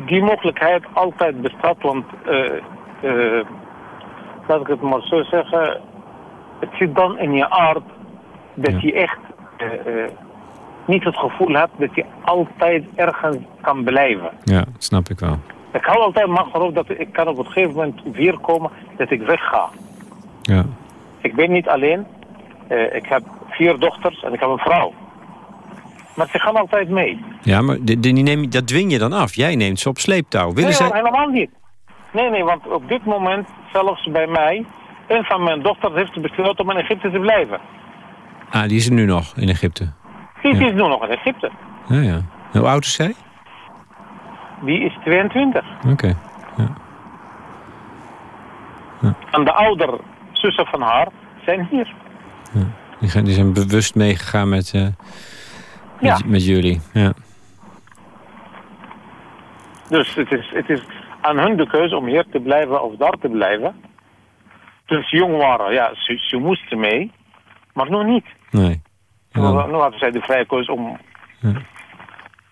die mogelijkheid altijd bestaat, want... eh, eh, laat ik het maar zo zeggen... Het zit dan in je aard dat Ja. je echt niet het gevoel hebt dat je altijd ergens kan blijven. Ja, snap ik wel. Ik hou altijd maar geloof dat ik kan op een gegeven moment weer komen dat ik wegga. Ja. Ik ben niet alleen. Eh, ik heb vier dochters en ik heb een vrouw. Maar ze gaan altijd mee. Ja, maar die, die neem, dat dwing je dan af. Jij neemt ze op sleeptouw. Willen nee, zij... helemaal niet. Nee, nee, want op dit moment, zelfs bij mij, een van mijn dochters heeft besloten om in Egypte te blijven. Ah, die is er nu nog in Egypte. Die Ja. is nu nog in Egypte. Ja, ja. Hoe oud is zij? Die is 22. Oké. En de oudere zussen van haar zijn hier. Die, zijn bewust meegegaan met, eh, Ja. met, met jullie. Ja. Dus het is, het is aan hun de keuze om hier te blijven of daar te blijven. Toen ze jong waren, ja, ze, ze moesten mee. Maar nu niet. Nee. Nu, nu hadden zij de vrije keuze om... Ja.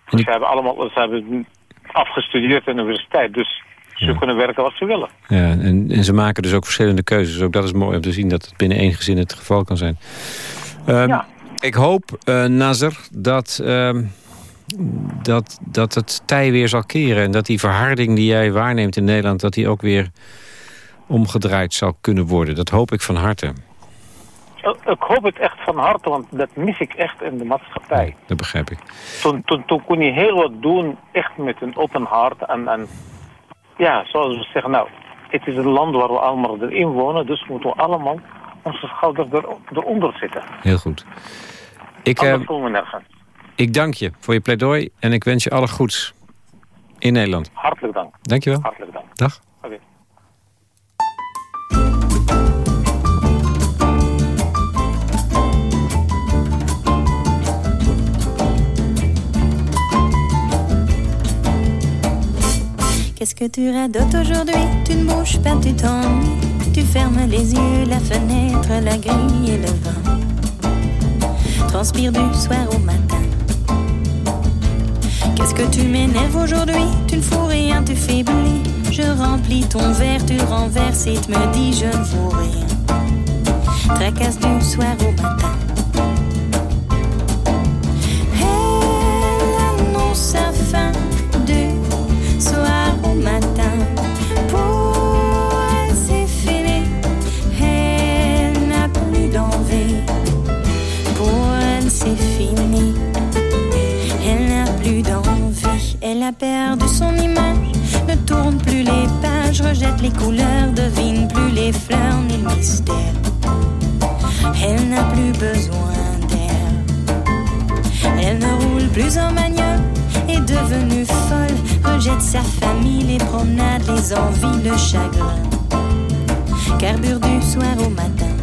Ze hebben allemaal ze hebben afgestudeerd aan de universiteit. Dus ze kunnen werken wat ze willen. Ja, en, en ze maken dus ook verschillende keuzes. Ook dat is mooi om te zien dat het binnen één gezin het geval kan zijn. Ehm, Ja. Ik hoop, eh Nazar, dat, ehm, dat, dat het tij weer zal keren. En dat die verharding die jij waarneemt in Nederland... dat die ook weer omgedraaid zal kunnen worden. Dat hoop ik van harte. Ik, hoop het echt van harte, want dat mis ik echt in de maatschappij. Dat begrijp ik. Toen, toen, toen kon je heel wat doen, echt met een open hart. En, en ja, zoals we zeggen, nou, het is een land waar we allemaal erin wonen. Dus moeten we allemaal onze schouders er, eronder zitten. Heel goed. Ik, nergens. ik dank je voor je pleidooi en ik wens je alle goeds in Nederland. Hartelijk dank. Dank je wel. Hartelijk dank. Dag. Qu'est-ce que tu radotes aujourd'hui? Tu ne bouges pas, tu t'ennuies. Tu fermes les yeux, la fenêtre, la grille et le vent. Transpire du soir au matin. Qu'est-ce que tu m'énerves aujourd'hui? Tu ne fous rien, tu faiblis. Je remplis ton verre, tu renverses et tu me dis je ne vaux rien. Tracasse du soir au matin. Matin. Pour elle, c'est fini. Elle n'a plus d'envie. Pour elle, c'est fini. Elle n'a plus d'envie. Elle a perdu son image. Ne tourne plus les sa famille, les promenades, les envies, le chagrin. Carbure du soir au matin.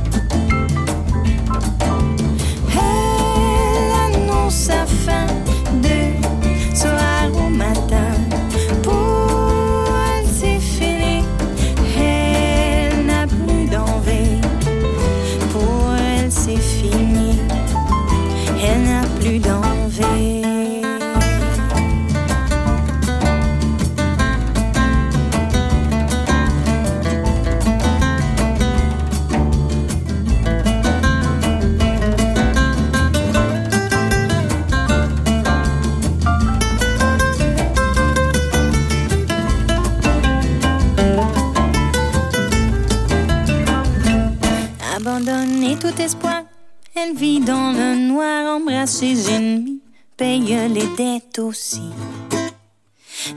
Les dettes aussi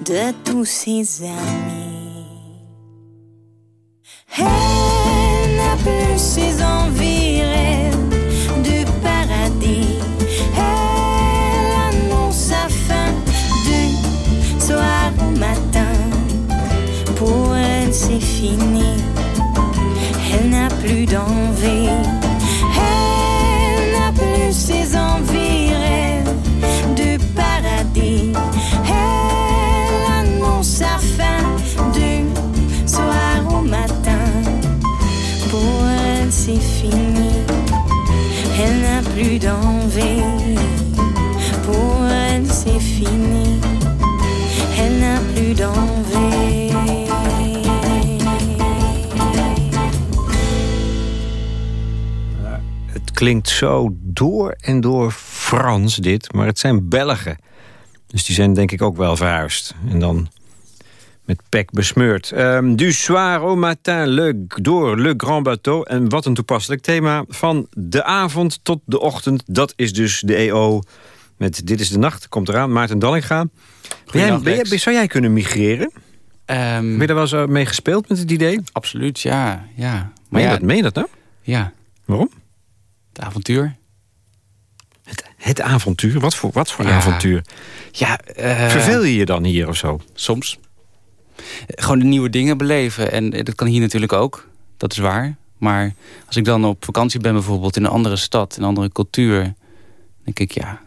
de tous ses amis. Elle n'a plus ses envies, rêve du paradis. Elle annonce sa fin du soir au matin. Pour elle, c'est fini. Elle n'a plus d'envie. D'envie. Pour elle, fini. Elle n'a plus d'envie. Het klinkt zo door en door Frans, dit. Maar het zijn Belgen. Dus die zijn denk ik ook wel verhuisd. En dan met pek besmeurd. Ehm, du soir au matin, le, door le grand bateau. En wat een toepasselijk thema. Van de avond tot de ochtend. Dat is dus de EO. Met Dit is de Nacht, komt eraan. Maarten Dallinga. Ben jij, ben jij- zou jij kunnen migreren? Ehm, Ben je daar wel eens mee gespeeld met het idee? absoluut, ja. ja. Maar Meen ja, dat, meen je dat nou? ja, Waarom? het avontuur. Het avontuur? Wat voor, wat voor Ja. avontuur? Ja, eh, Verveel je je dan hier of zo? Soms. Gewoon de nieuwe dingen beleven. En eh, dat kan hier natuurlijk ook. Dat is waar. Maar als ik dan op vakantie ben bijvoorbeeld in een andere stad, in een andere cultuur, dan denk ik, ja,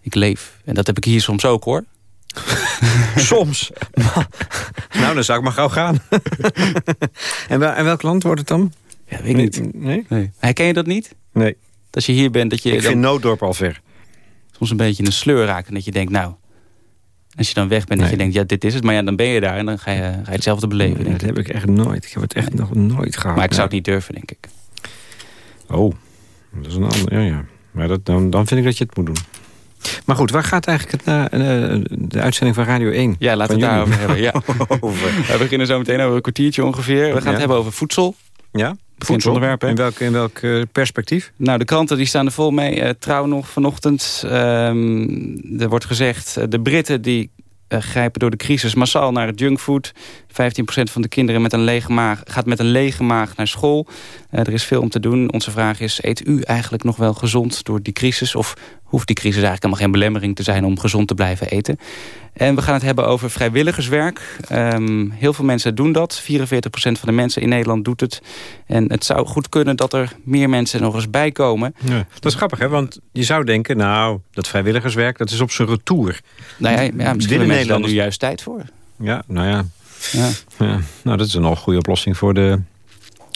ik leef. En dat heb ik hier soms ook hoor. Soms. nou, dan zou ik maar gauw gaan. en, wel- en welk land wordt het dan? Ja, weet ik niet. Nee? Nee. Herken je dat niet? Nee. Dat als je hier bent, dat je Ik dan vind Nooddorp al ver. soms een beetje in een sleur raakt. En dat je denkt, nou, als je dan weg bent, dat je denkt, ja, dit is het. Maar ja, dan ben je daar en dan ga je, ga je hetzelfde beleven, dat ik. heb ik echt nooit. Ik heb het echt nog nooit gehad. Maar ik zou het niet durven, denk ik. Oh, dat is een ander. Ja, ja. Maar dat, dan, dan vind ik dat je het moet doen. Maar goed, waar gaat eigenlijk het, na, eh, de uitzending van Radio 1? Ja, laten we het daarover hebben. Ja. Over. We beginnen zo meteen over een kwartiertje ongeveer. We gaan Ja. het hebben over voedsel. Ja? Bekend onderwerp, hè? In welk, in welk eh, perspectief? Nou, de kranten die staan er vol mee. Eh, trouw nog vanochtend. ehm, er wordt gezegd, eh, de Britten die grijpen door de crisis massaal naar het junkfood. 15% van de kinderen met een lege maag, gaat met een lege maag naar school. Eh, er is veel om te doen. Onze vraag is, eet u eigenlijk nog wel gezond door die crisis? Of hoeft die crisis eigenlijk helemaal geen belemmering te zijn om gezond te blijven eten? En we gaan het hebben over vrijwilligerswerk. Ehm, heel veel mensen doen dat. 44% van de mensen in Nederland doet het. En het zou goed kunnen dat er meer mensen nog eens bij komen. Ja. Dat is grappig, hè? Want je zou denken, nou, dat vrijwilligerswerk, dat is op zijn retour. Nou ja, ja misschien hebben mensen daar Nederlanders- nu juist tijd voor. Ja, nou ja. Ja. ja. Nou, dat is een al goede oplossing voor, de,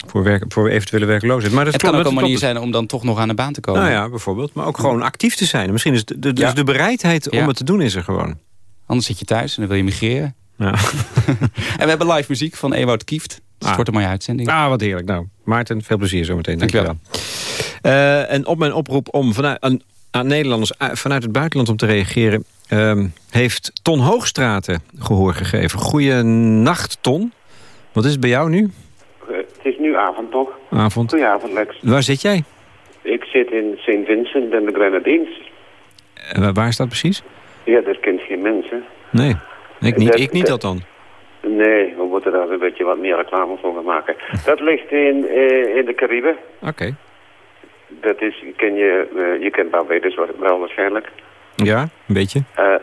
voor, werk, voor eventuele werkloosheid. Maar dat Het kan ook een dat manier zijn om dan toch nog aan de baan te komen. Nou ja, bijvoorbeeld. Maar ook gewoon actief te zijn. Misschien is de, de, dus de bereidheid om het te doen is er gewoon. Anders zit je thuis en dan wil je migreren. Ja. En we hebben live muziek van Ewout Kieft. Dus Ah. het wordt een mooie uitzending. Ah, wat heerlijk. Nou, Maarten, veel plezier zometeen. Dankjewel. Eh en op mijn oproep om vanuit, aan, aan Nederlanders uh, vanuit het buitenland om te reageren... ehm, heeft Ton Hoogstraten gehoor gegeven. Goeienacht, Ton. Wat is het bij jou nu? Eh, Het is nu avond toch? Avond. Goedenavond Lex. Waar zit jij? Ik zit in St. Vincent en de Grenadines. Eh, waar- is dat precies? Ja, daar kent geen mensen. Nee, ik niet, Dat- ik niet dat- dat dan. Nee, we moeten daar een beetje wat meer reclame voor gaan maken. Dat ligt in, eh, in de Cariben. Oké. Dat is, ken je, eh, je kent Barbados wel waarschijnlijk. Ja, een beetje. Eh,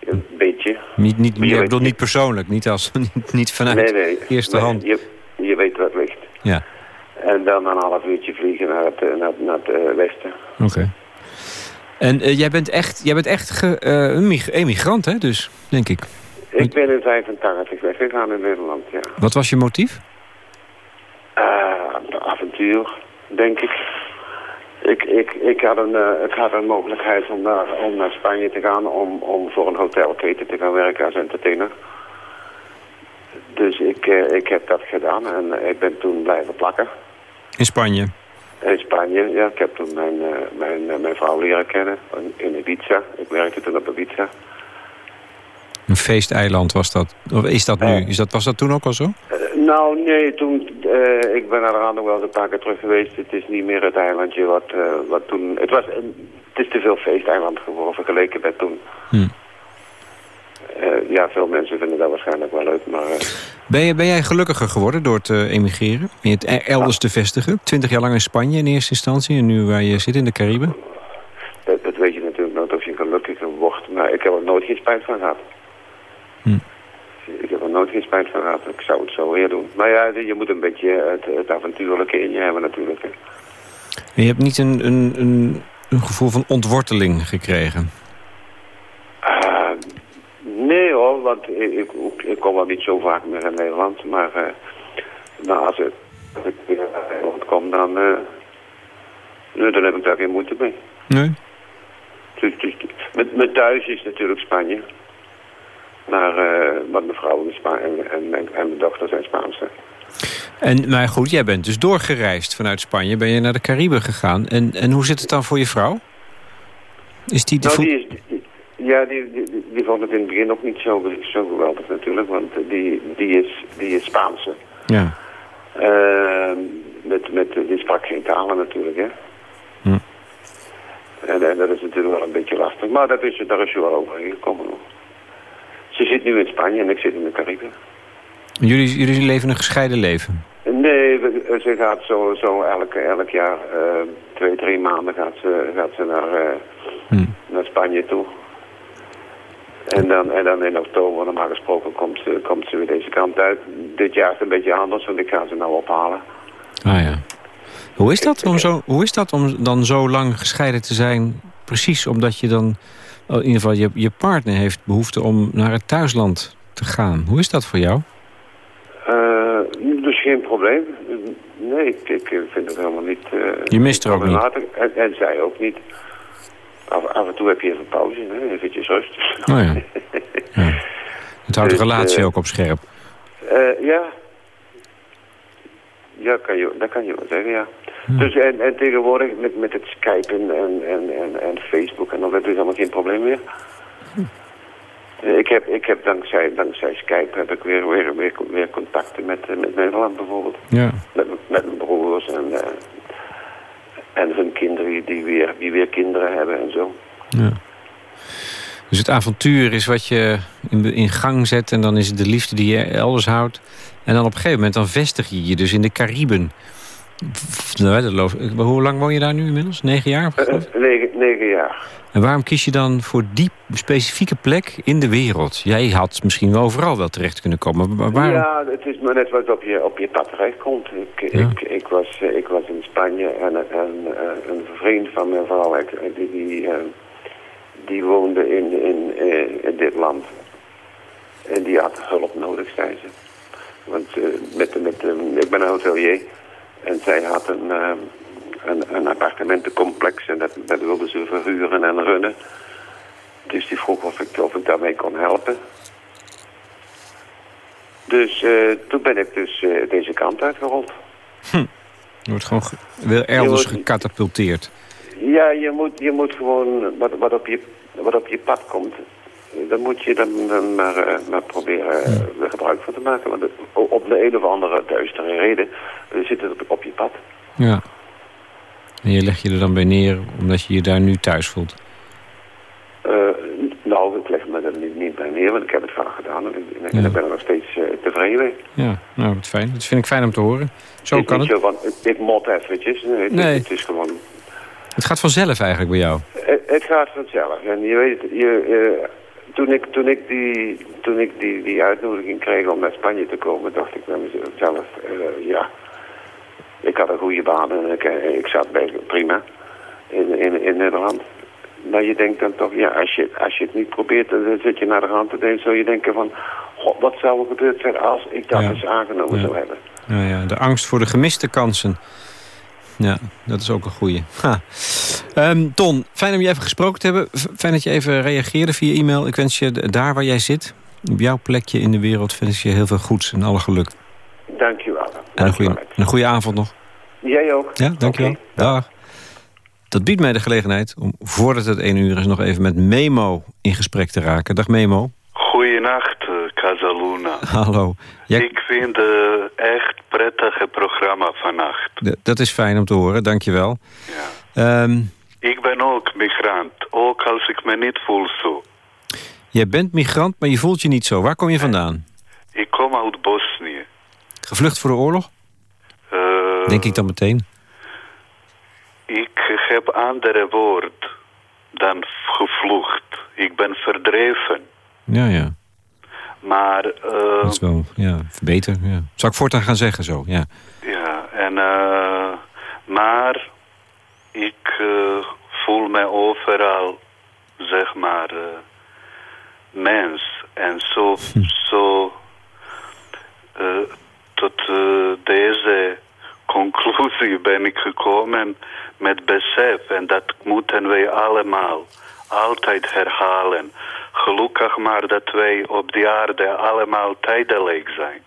een beetje. Niet, niet, je ik weet bedoel niet- persoonlijk, niet, als, niet, niet vanuit nee, nee. eerste Nee, hand. Je, je weet het ligt. Ja, En dan een half uurtje vliegen naar het, eh, naar, naar het westen. oké. En jij bent echt, jij bent echt ge- emigrant, hè, dus, denk ik. Ik ben in 85 weggegaan in Nederland, ja. Wat was je motief? Eh, avontuur, denk ik. Ik, ik, ik, had een, eh, ik had een mogelijkheid om naar, om naar Spanje te gaan om, om voor een hotelketen te gaan werken als entertainer. Dus ik, eh, ik heb dat gedaan en eh, ik ben toen blijven plakken. In Spanje. In Spanje, ja. Ik heb toen mijn, eh, mijn, eh, mijn vrouw leren kennen in- Ibiza. Ik werkte toen op Ibiza. Een feesteiland was dat. Of is dat nu? Eh. Is dat, was dat toen ook al zo? Nou, nee, toen, eh, ik ben naar nog wel eens een paar keer terug geweest. Het is niet meer het eilandje wat, eh, wat toen... Het, was, het is te veel feesteiland geworden vergeleken met toen. Hm. Eh, ja, veel mensen vinden dat waarschijnlijk wel leuk, maar... Ben, je, ben jij gelukkiger geworden door te emigreren? Je het e- elders te vestigen? Twintig jaar lang in Spanje in eerste instantie. En nu waar je zit in de Cariben? dat, dat weet je natuurlijk nooit of je gelukkiger wordt. Maar ik heb er nooit geen spijt van gehad. Hm. Ik heb nooit geen spijt van gehad. Ik zou het zo weer doen. Maar ja, je moet een beetje het, het avontuurlijke in je hebben natuurlijk. En je hebt niet een, een, een, een gevoel van ontworteling gekregen? Ah, nee hoor, want ik, ik, ik kom wel niet zo vaak meer in Nederland. Maar eh, nou, als, het, als ik weer naar Nederland kom, dan, eh, nee, dan heb ik daar geen moeite mee. Nee? Dus, dus, mijn, mijn thuis is natuurlijk Spanje. Maar, eh maar mijn vrouw en, en, mijn- en mijn dochter zijn Spaanse. En, maar goed, jij bent dus doorgereisd vanuit Spanje. Ben je naar de Cariben gegaan. En, en hoe zit het dan voor je vrouw? Is die, die Nou, die is, die- ja, die, die, die, vond het in het begin ook niet zo, zo geweldig natuurlijk, want die, die, is, die is Spaanse. Ja. Ehm, met, met, die sprak geen talen natuurlijk, hè. Hm. En, en dat is natuurlijk wel een beetje lastig, maar dat is, daar is je wel overheen gekomen. hoor. Ze zit nu in Spanje en ik zit in de Cariben. Jullie, jullie leven een gescheiden leven. Nee, we- ze gaat zo, zo elk, elk jaar, eh, twee, drie maanden gaat ze, gaat ze naar, eh, Hm. naar Spanje toe. En dan, en dan in oktober, normaal gesproken, komt ze, komt ze weer deze kant uit. Dit jaar is het een beetje anders, want ik ga ze nou ophalen. Ah ja. Hoe is dat om, zo, hoe is dat om dan zo lang gescheiden te zijn? Precies omdat je dan... oh, in ieder geval, je, je partner heeft behoefte om naar het thuisland te gaan. Hoe is dat voor jou? Eh, dus geen probleem. Nee, ik, ik vind het helemaal niet... eh, Je mist er ook niet? En, en zij ook niet. Af, af en toe heb je even pauze, hè? eventjes rust. Oh ja. ja. Het houdt de Dus, relatie eh, ook op scherp. Eh, ja. Ja, kan je, dat kan je wel zeggen, ja. Hm. Dus en, en tegenwoordig met, met het Skypen en, en, en, en Facebook en al dat is allemaal geen probleem meer. Hm. Ik heb, ik heb dankzij, dankzij Skype heb ik weer, weer, weer, weer contacten met, eh, met Nederland bijvoorbeeld. Ja. Met, met mijn broers en, eh, en hun kinderen die weer, die weer kinderen hebben en zo. ja. Dus het avontuur is wat je in, in gang zet... en dan is het de liefde die je elders houdt. En dan op een gegeven moment dan vestig je je dus in de Cariben. Nou, hoe lang woon je daar nu inmiddels? Negen jaar? Eh, negen, negen jaar. En waarom kies je dan voor die specifieke plek in de wereld? Jij had misschien wel overal wel terecht kunnen komen. Maar waarom? Ja, het is maar net wat op je, op je pad terecht komt. Ik, Ja. ik, ik, was, eh, ik was in Spanje en, en een vriend van mijn vrouw, die, die, die woonde in, in, in dit land. En die had hulp nodig, zei ze. Want eh, met, met, eh, ik ben een hotelier en zij had een, eh, een, een appartementencomplex en dat, dat wilde ze verhuren en runnen. Dus die vroeg of ik, of ik daarmee kon helpen. Dus toen ben ik dus deze kant uitgerold. Je wordt gewoon ge- weer elders Je gecatapulteerd. Ja, je moet, je moet gewoon wat, wat, op je, wat op je pad komt. Dan moet je dan, dan maar, eh, maar proberen eh, er gebruik van te maken. Want het- op de een of andere duistere reden eh, zit het op, op je pad. Ja. En je legt je er dan bij neer omdat je je daar nu thuis voelt. Nou, ik leg me er niet, niet bij neer, want ik heb het graag gedaan. En, ik- en Ja. ik ben er nog steeds tevreden mee. Ja, nou, wat fijn. Dat vind ik fijn om te horen. Zo is kan het. zo van, ik mot eventjes. Nee, het, Nee. het is gewoon... Het gaat vanzelf eigenlijk bij jou. Het, gaat vanzelf. En je weet, je, toen ik, toen ik, die, toen ik die, die uitnodiging kreeg om naar Spanje te komen, dacht ik bij mezelf, eh, ja, ik had een goede baan en ik, eh, ik zat bij prima in, in, in Nederland. Maar je denkt dan toch, ja, als je, als je het niet probeert, dan zit je naar de hand te denken, zou je denken van, god, wat zou er gebeurd zijn als ik dat Ja. eens aangenomen Ja. zou hebben. Nou ja, de angst voor de gemiste kansen. Ja, dat is ook een goeie. Ha. Ehm, Ton, fijn om je even gesproken te hebben. Fijn dat je even reageerde via e-mail. Ik wens je daar waar jij zit, op jouw plekje in de wereld... wens ik je heel veel goeds en alle geluk. Dankjewel. En een goede, een goede avond nog. Jij ook. Ja, dankjewel. Oké. Dag. Dat biedt mij de gelegenheid om, voordat het één uur is... nog even met Memo in gesprek te raken. Dag Memo. Goeienacht, eh, Casaluna. Hallo. Jij- Ik vind het echt prettige programma vannacht. d- dat is fijn om te horen, dankjewel. Ehm Ik ben ook migrant, ook als ik me niet voel zo. jij bent migrant, maar je voelt je niet zo. Waar kom je vandaan? Ik kom uit Bosnië. Gevlucht voor de oorlog? Eh, Denk ik dan meteen. Ik heb andere woord dan gevlucht. Ik ben verdreven. Ja, ja. Maar, eh, Dat is wel, ja, beter. Ja. Zal ik voortaan gaan zeggen zo, ja. ja, en, eh, maar ik eh, voel me overal, zeg maar, eh, mens. En zo, zo eh, tot deze conclusie ben ik gekomen met besef. En dat moeten wij allemaal altijd herhalen. Gelukkig maar dat wij op de aarde allemaal tijdelijk zijn.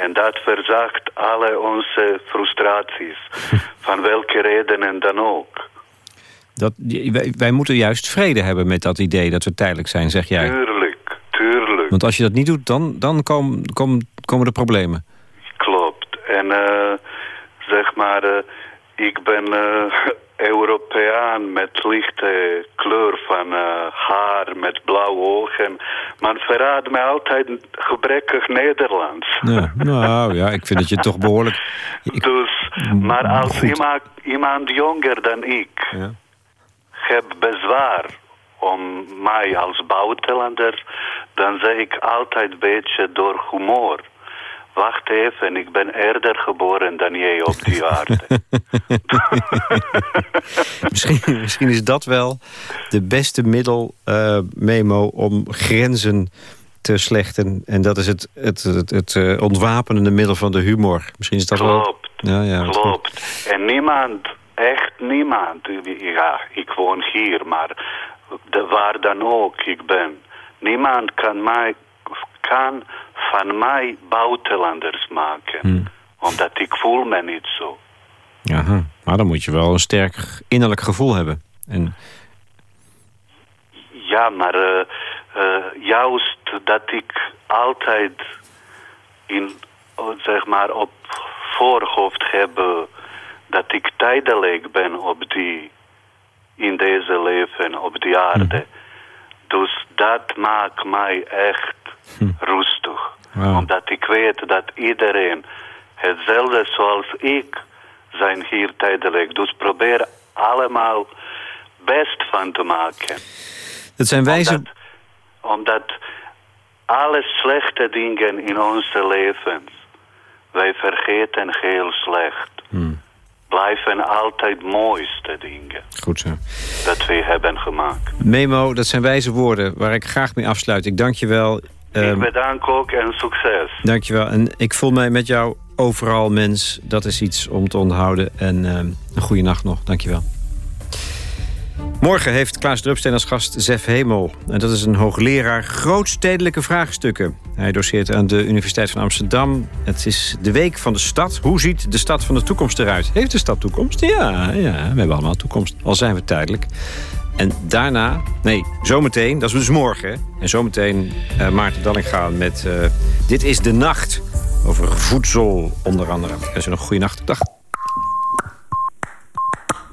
En dat verzacht alle onze frustraties, van welke redenen dan ook. Dat, wij, wij moeten juist vrede hebben met dat idee dat we tijdelijk zijn, zeg jij. Tuurlijk, tuurlijk. Want als je dat niet doet, dan, dan komen, komen, komen de problemen. Klopt. En eh, zeg maar, eh, ik ben eh, Europeaan met lichte kleur van eh, haar, met blauwe ogen. Maar verraadt mij altijd gebrekkig Nederlands. Ja, nou ja, ik vind dat je toch behoorlijk... Dus, maar als iemand, iemand jonger dan ik Ja. heb bezwaar om mij als buitenlander, dan zeg ik altijd een beetje door humor. Wacht even, ik ben eerder geboren dan jij op die aarde. misschien, misschien is dat wel de beste middel, eh, Memo, om grenzen te slechten. En dat is het, het, het, het eh, ontwapenende middel van de humor. Misschien is dat wel... Klopt. Ja, ja, goed. Klopt. En niemand, echt niemand, ja, ik woon hier, maar de, waar dan ook ik ben, niemand kan, mij, kan van mij buitenlanders maken. Hmm. Omdat ik voel me niet zo. Aha. Maar dan moet je wel een sterk innerlijk gevoel hebben. En Ja, maar eh, eh, juist dat ik altijd in, oh, zeg maar, op voorhoofd heb eh, dat ik tijdelijk ben op die, in deze leven, op die aarde. Dus dat maakt mij echt rustig. Wauw. Omdat ik weet dat iedereen hetzelfde zoals ik zijn hier tijdelijk. Dus probeer allemaal best van te maken. dat zijn wijze... Omdat, omdat alle slechte dingen in onze levens, wij vergeten heel slecht. Hmm. Blijven altijd mooiste dingen Goed zo. dat wij hebben gemaakt. Memo, dat zijn wijze woorden waar ik graag mee afsluit. Ik dank je wel. ik Ehm, bedank ook en succes. dank je wel. En ik voel mij met jou overal mens. Dat is iets om te onthouden. En ehm, een goede nacht nog. Dank je wel. Morgen heeft Klaas Drupsteen als gast Zef Hemel. En dat is een hoogleraar grootstedelijke vraagstukken. Hij doseert aan de Universiteit van Amsterdam. Het is de week van de stad. Hoe ziet de stad van de toekomst eruit? Heeft de stad toekomst? Ja, ja we hebben allemaal toekomst. Al zijn we tijdelijk. En daarna, nee, zometeen, dat is dus morgen. En zometeen eh, Maarten Dallinga met eh, Dit is de Nacht. Over voedsel onder andere. Wens u nog goede nacht. Dag.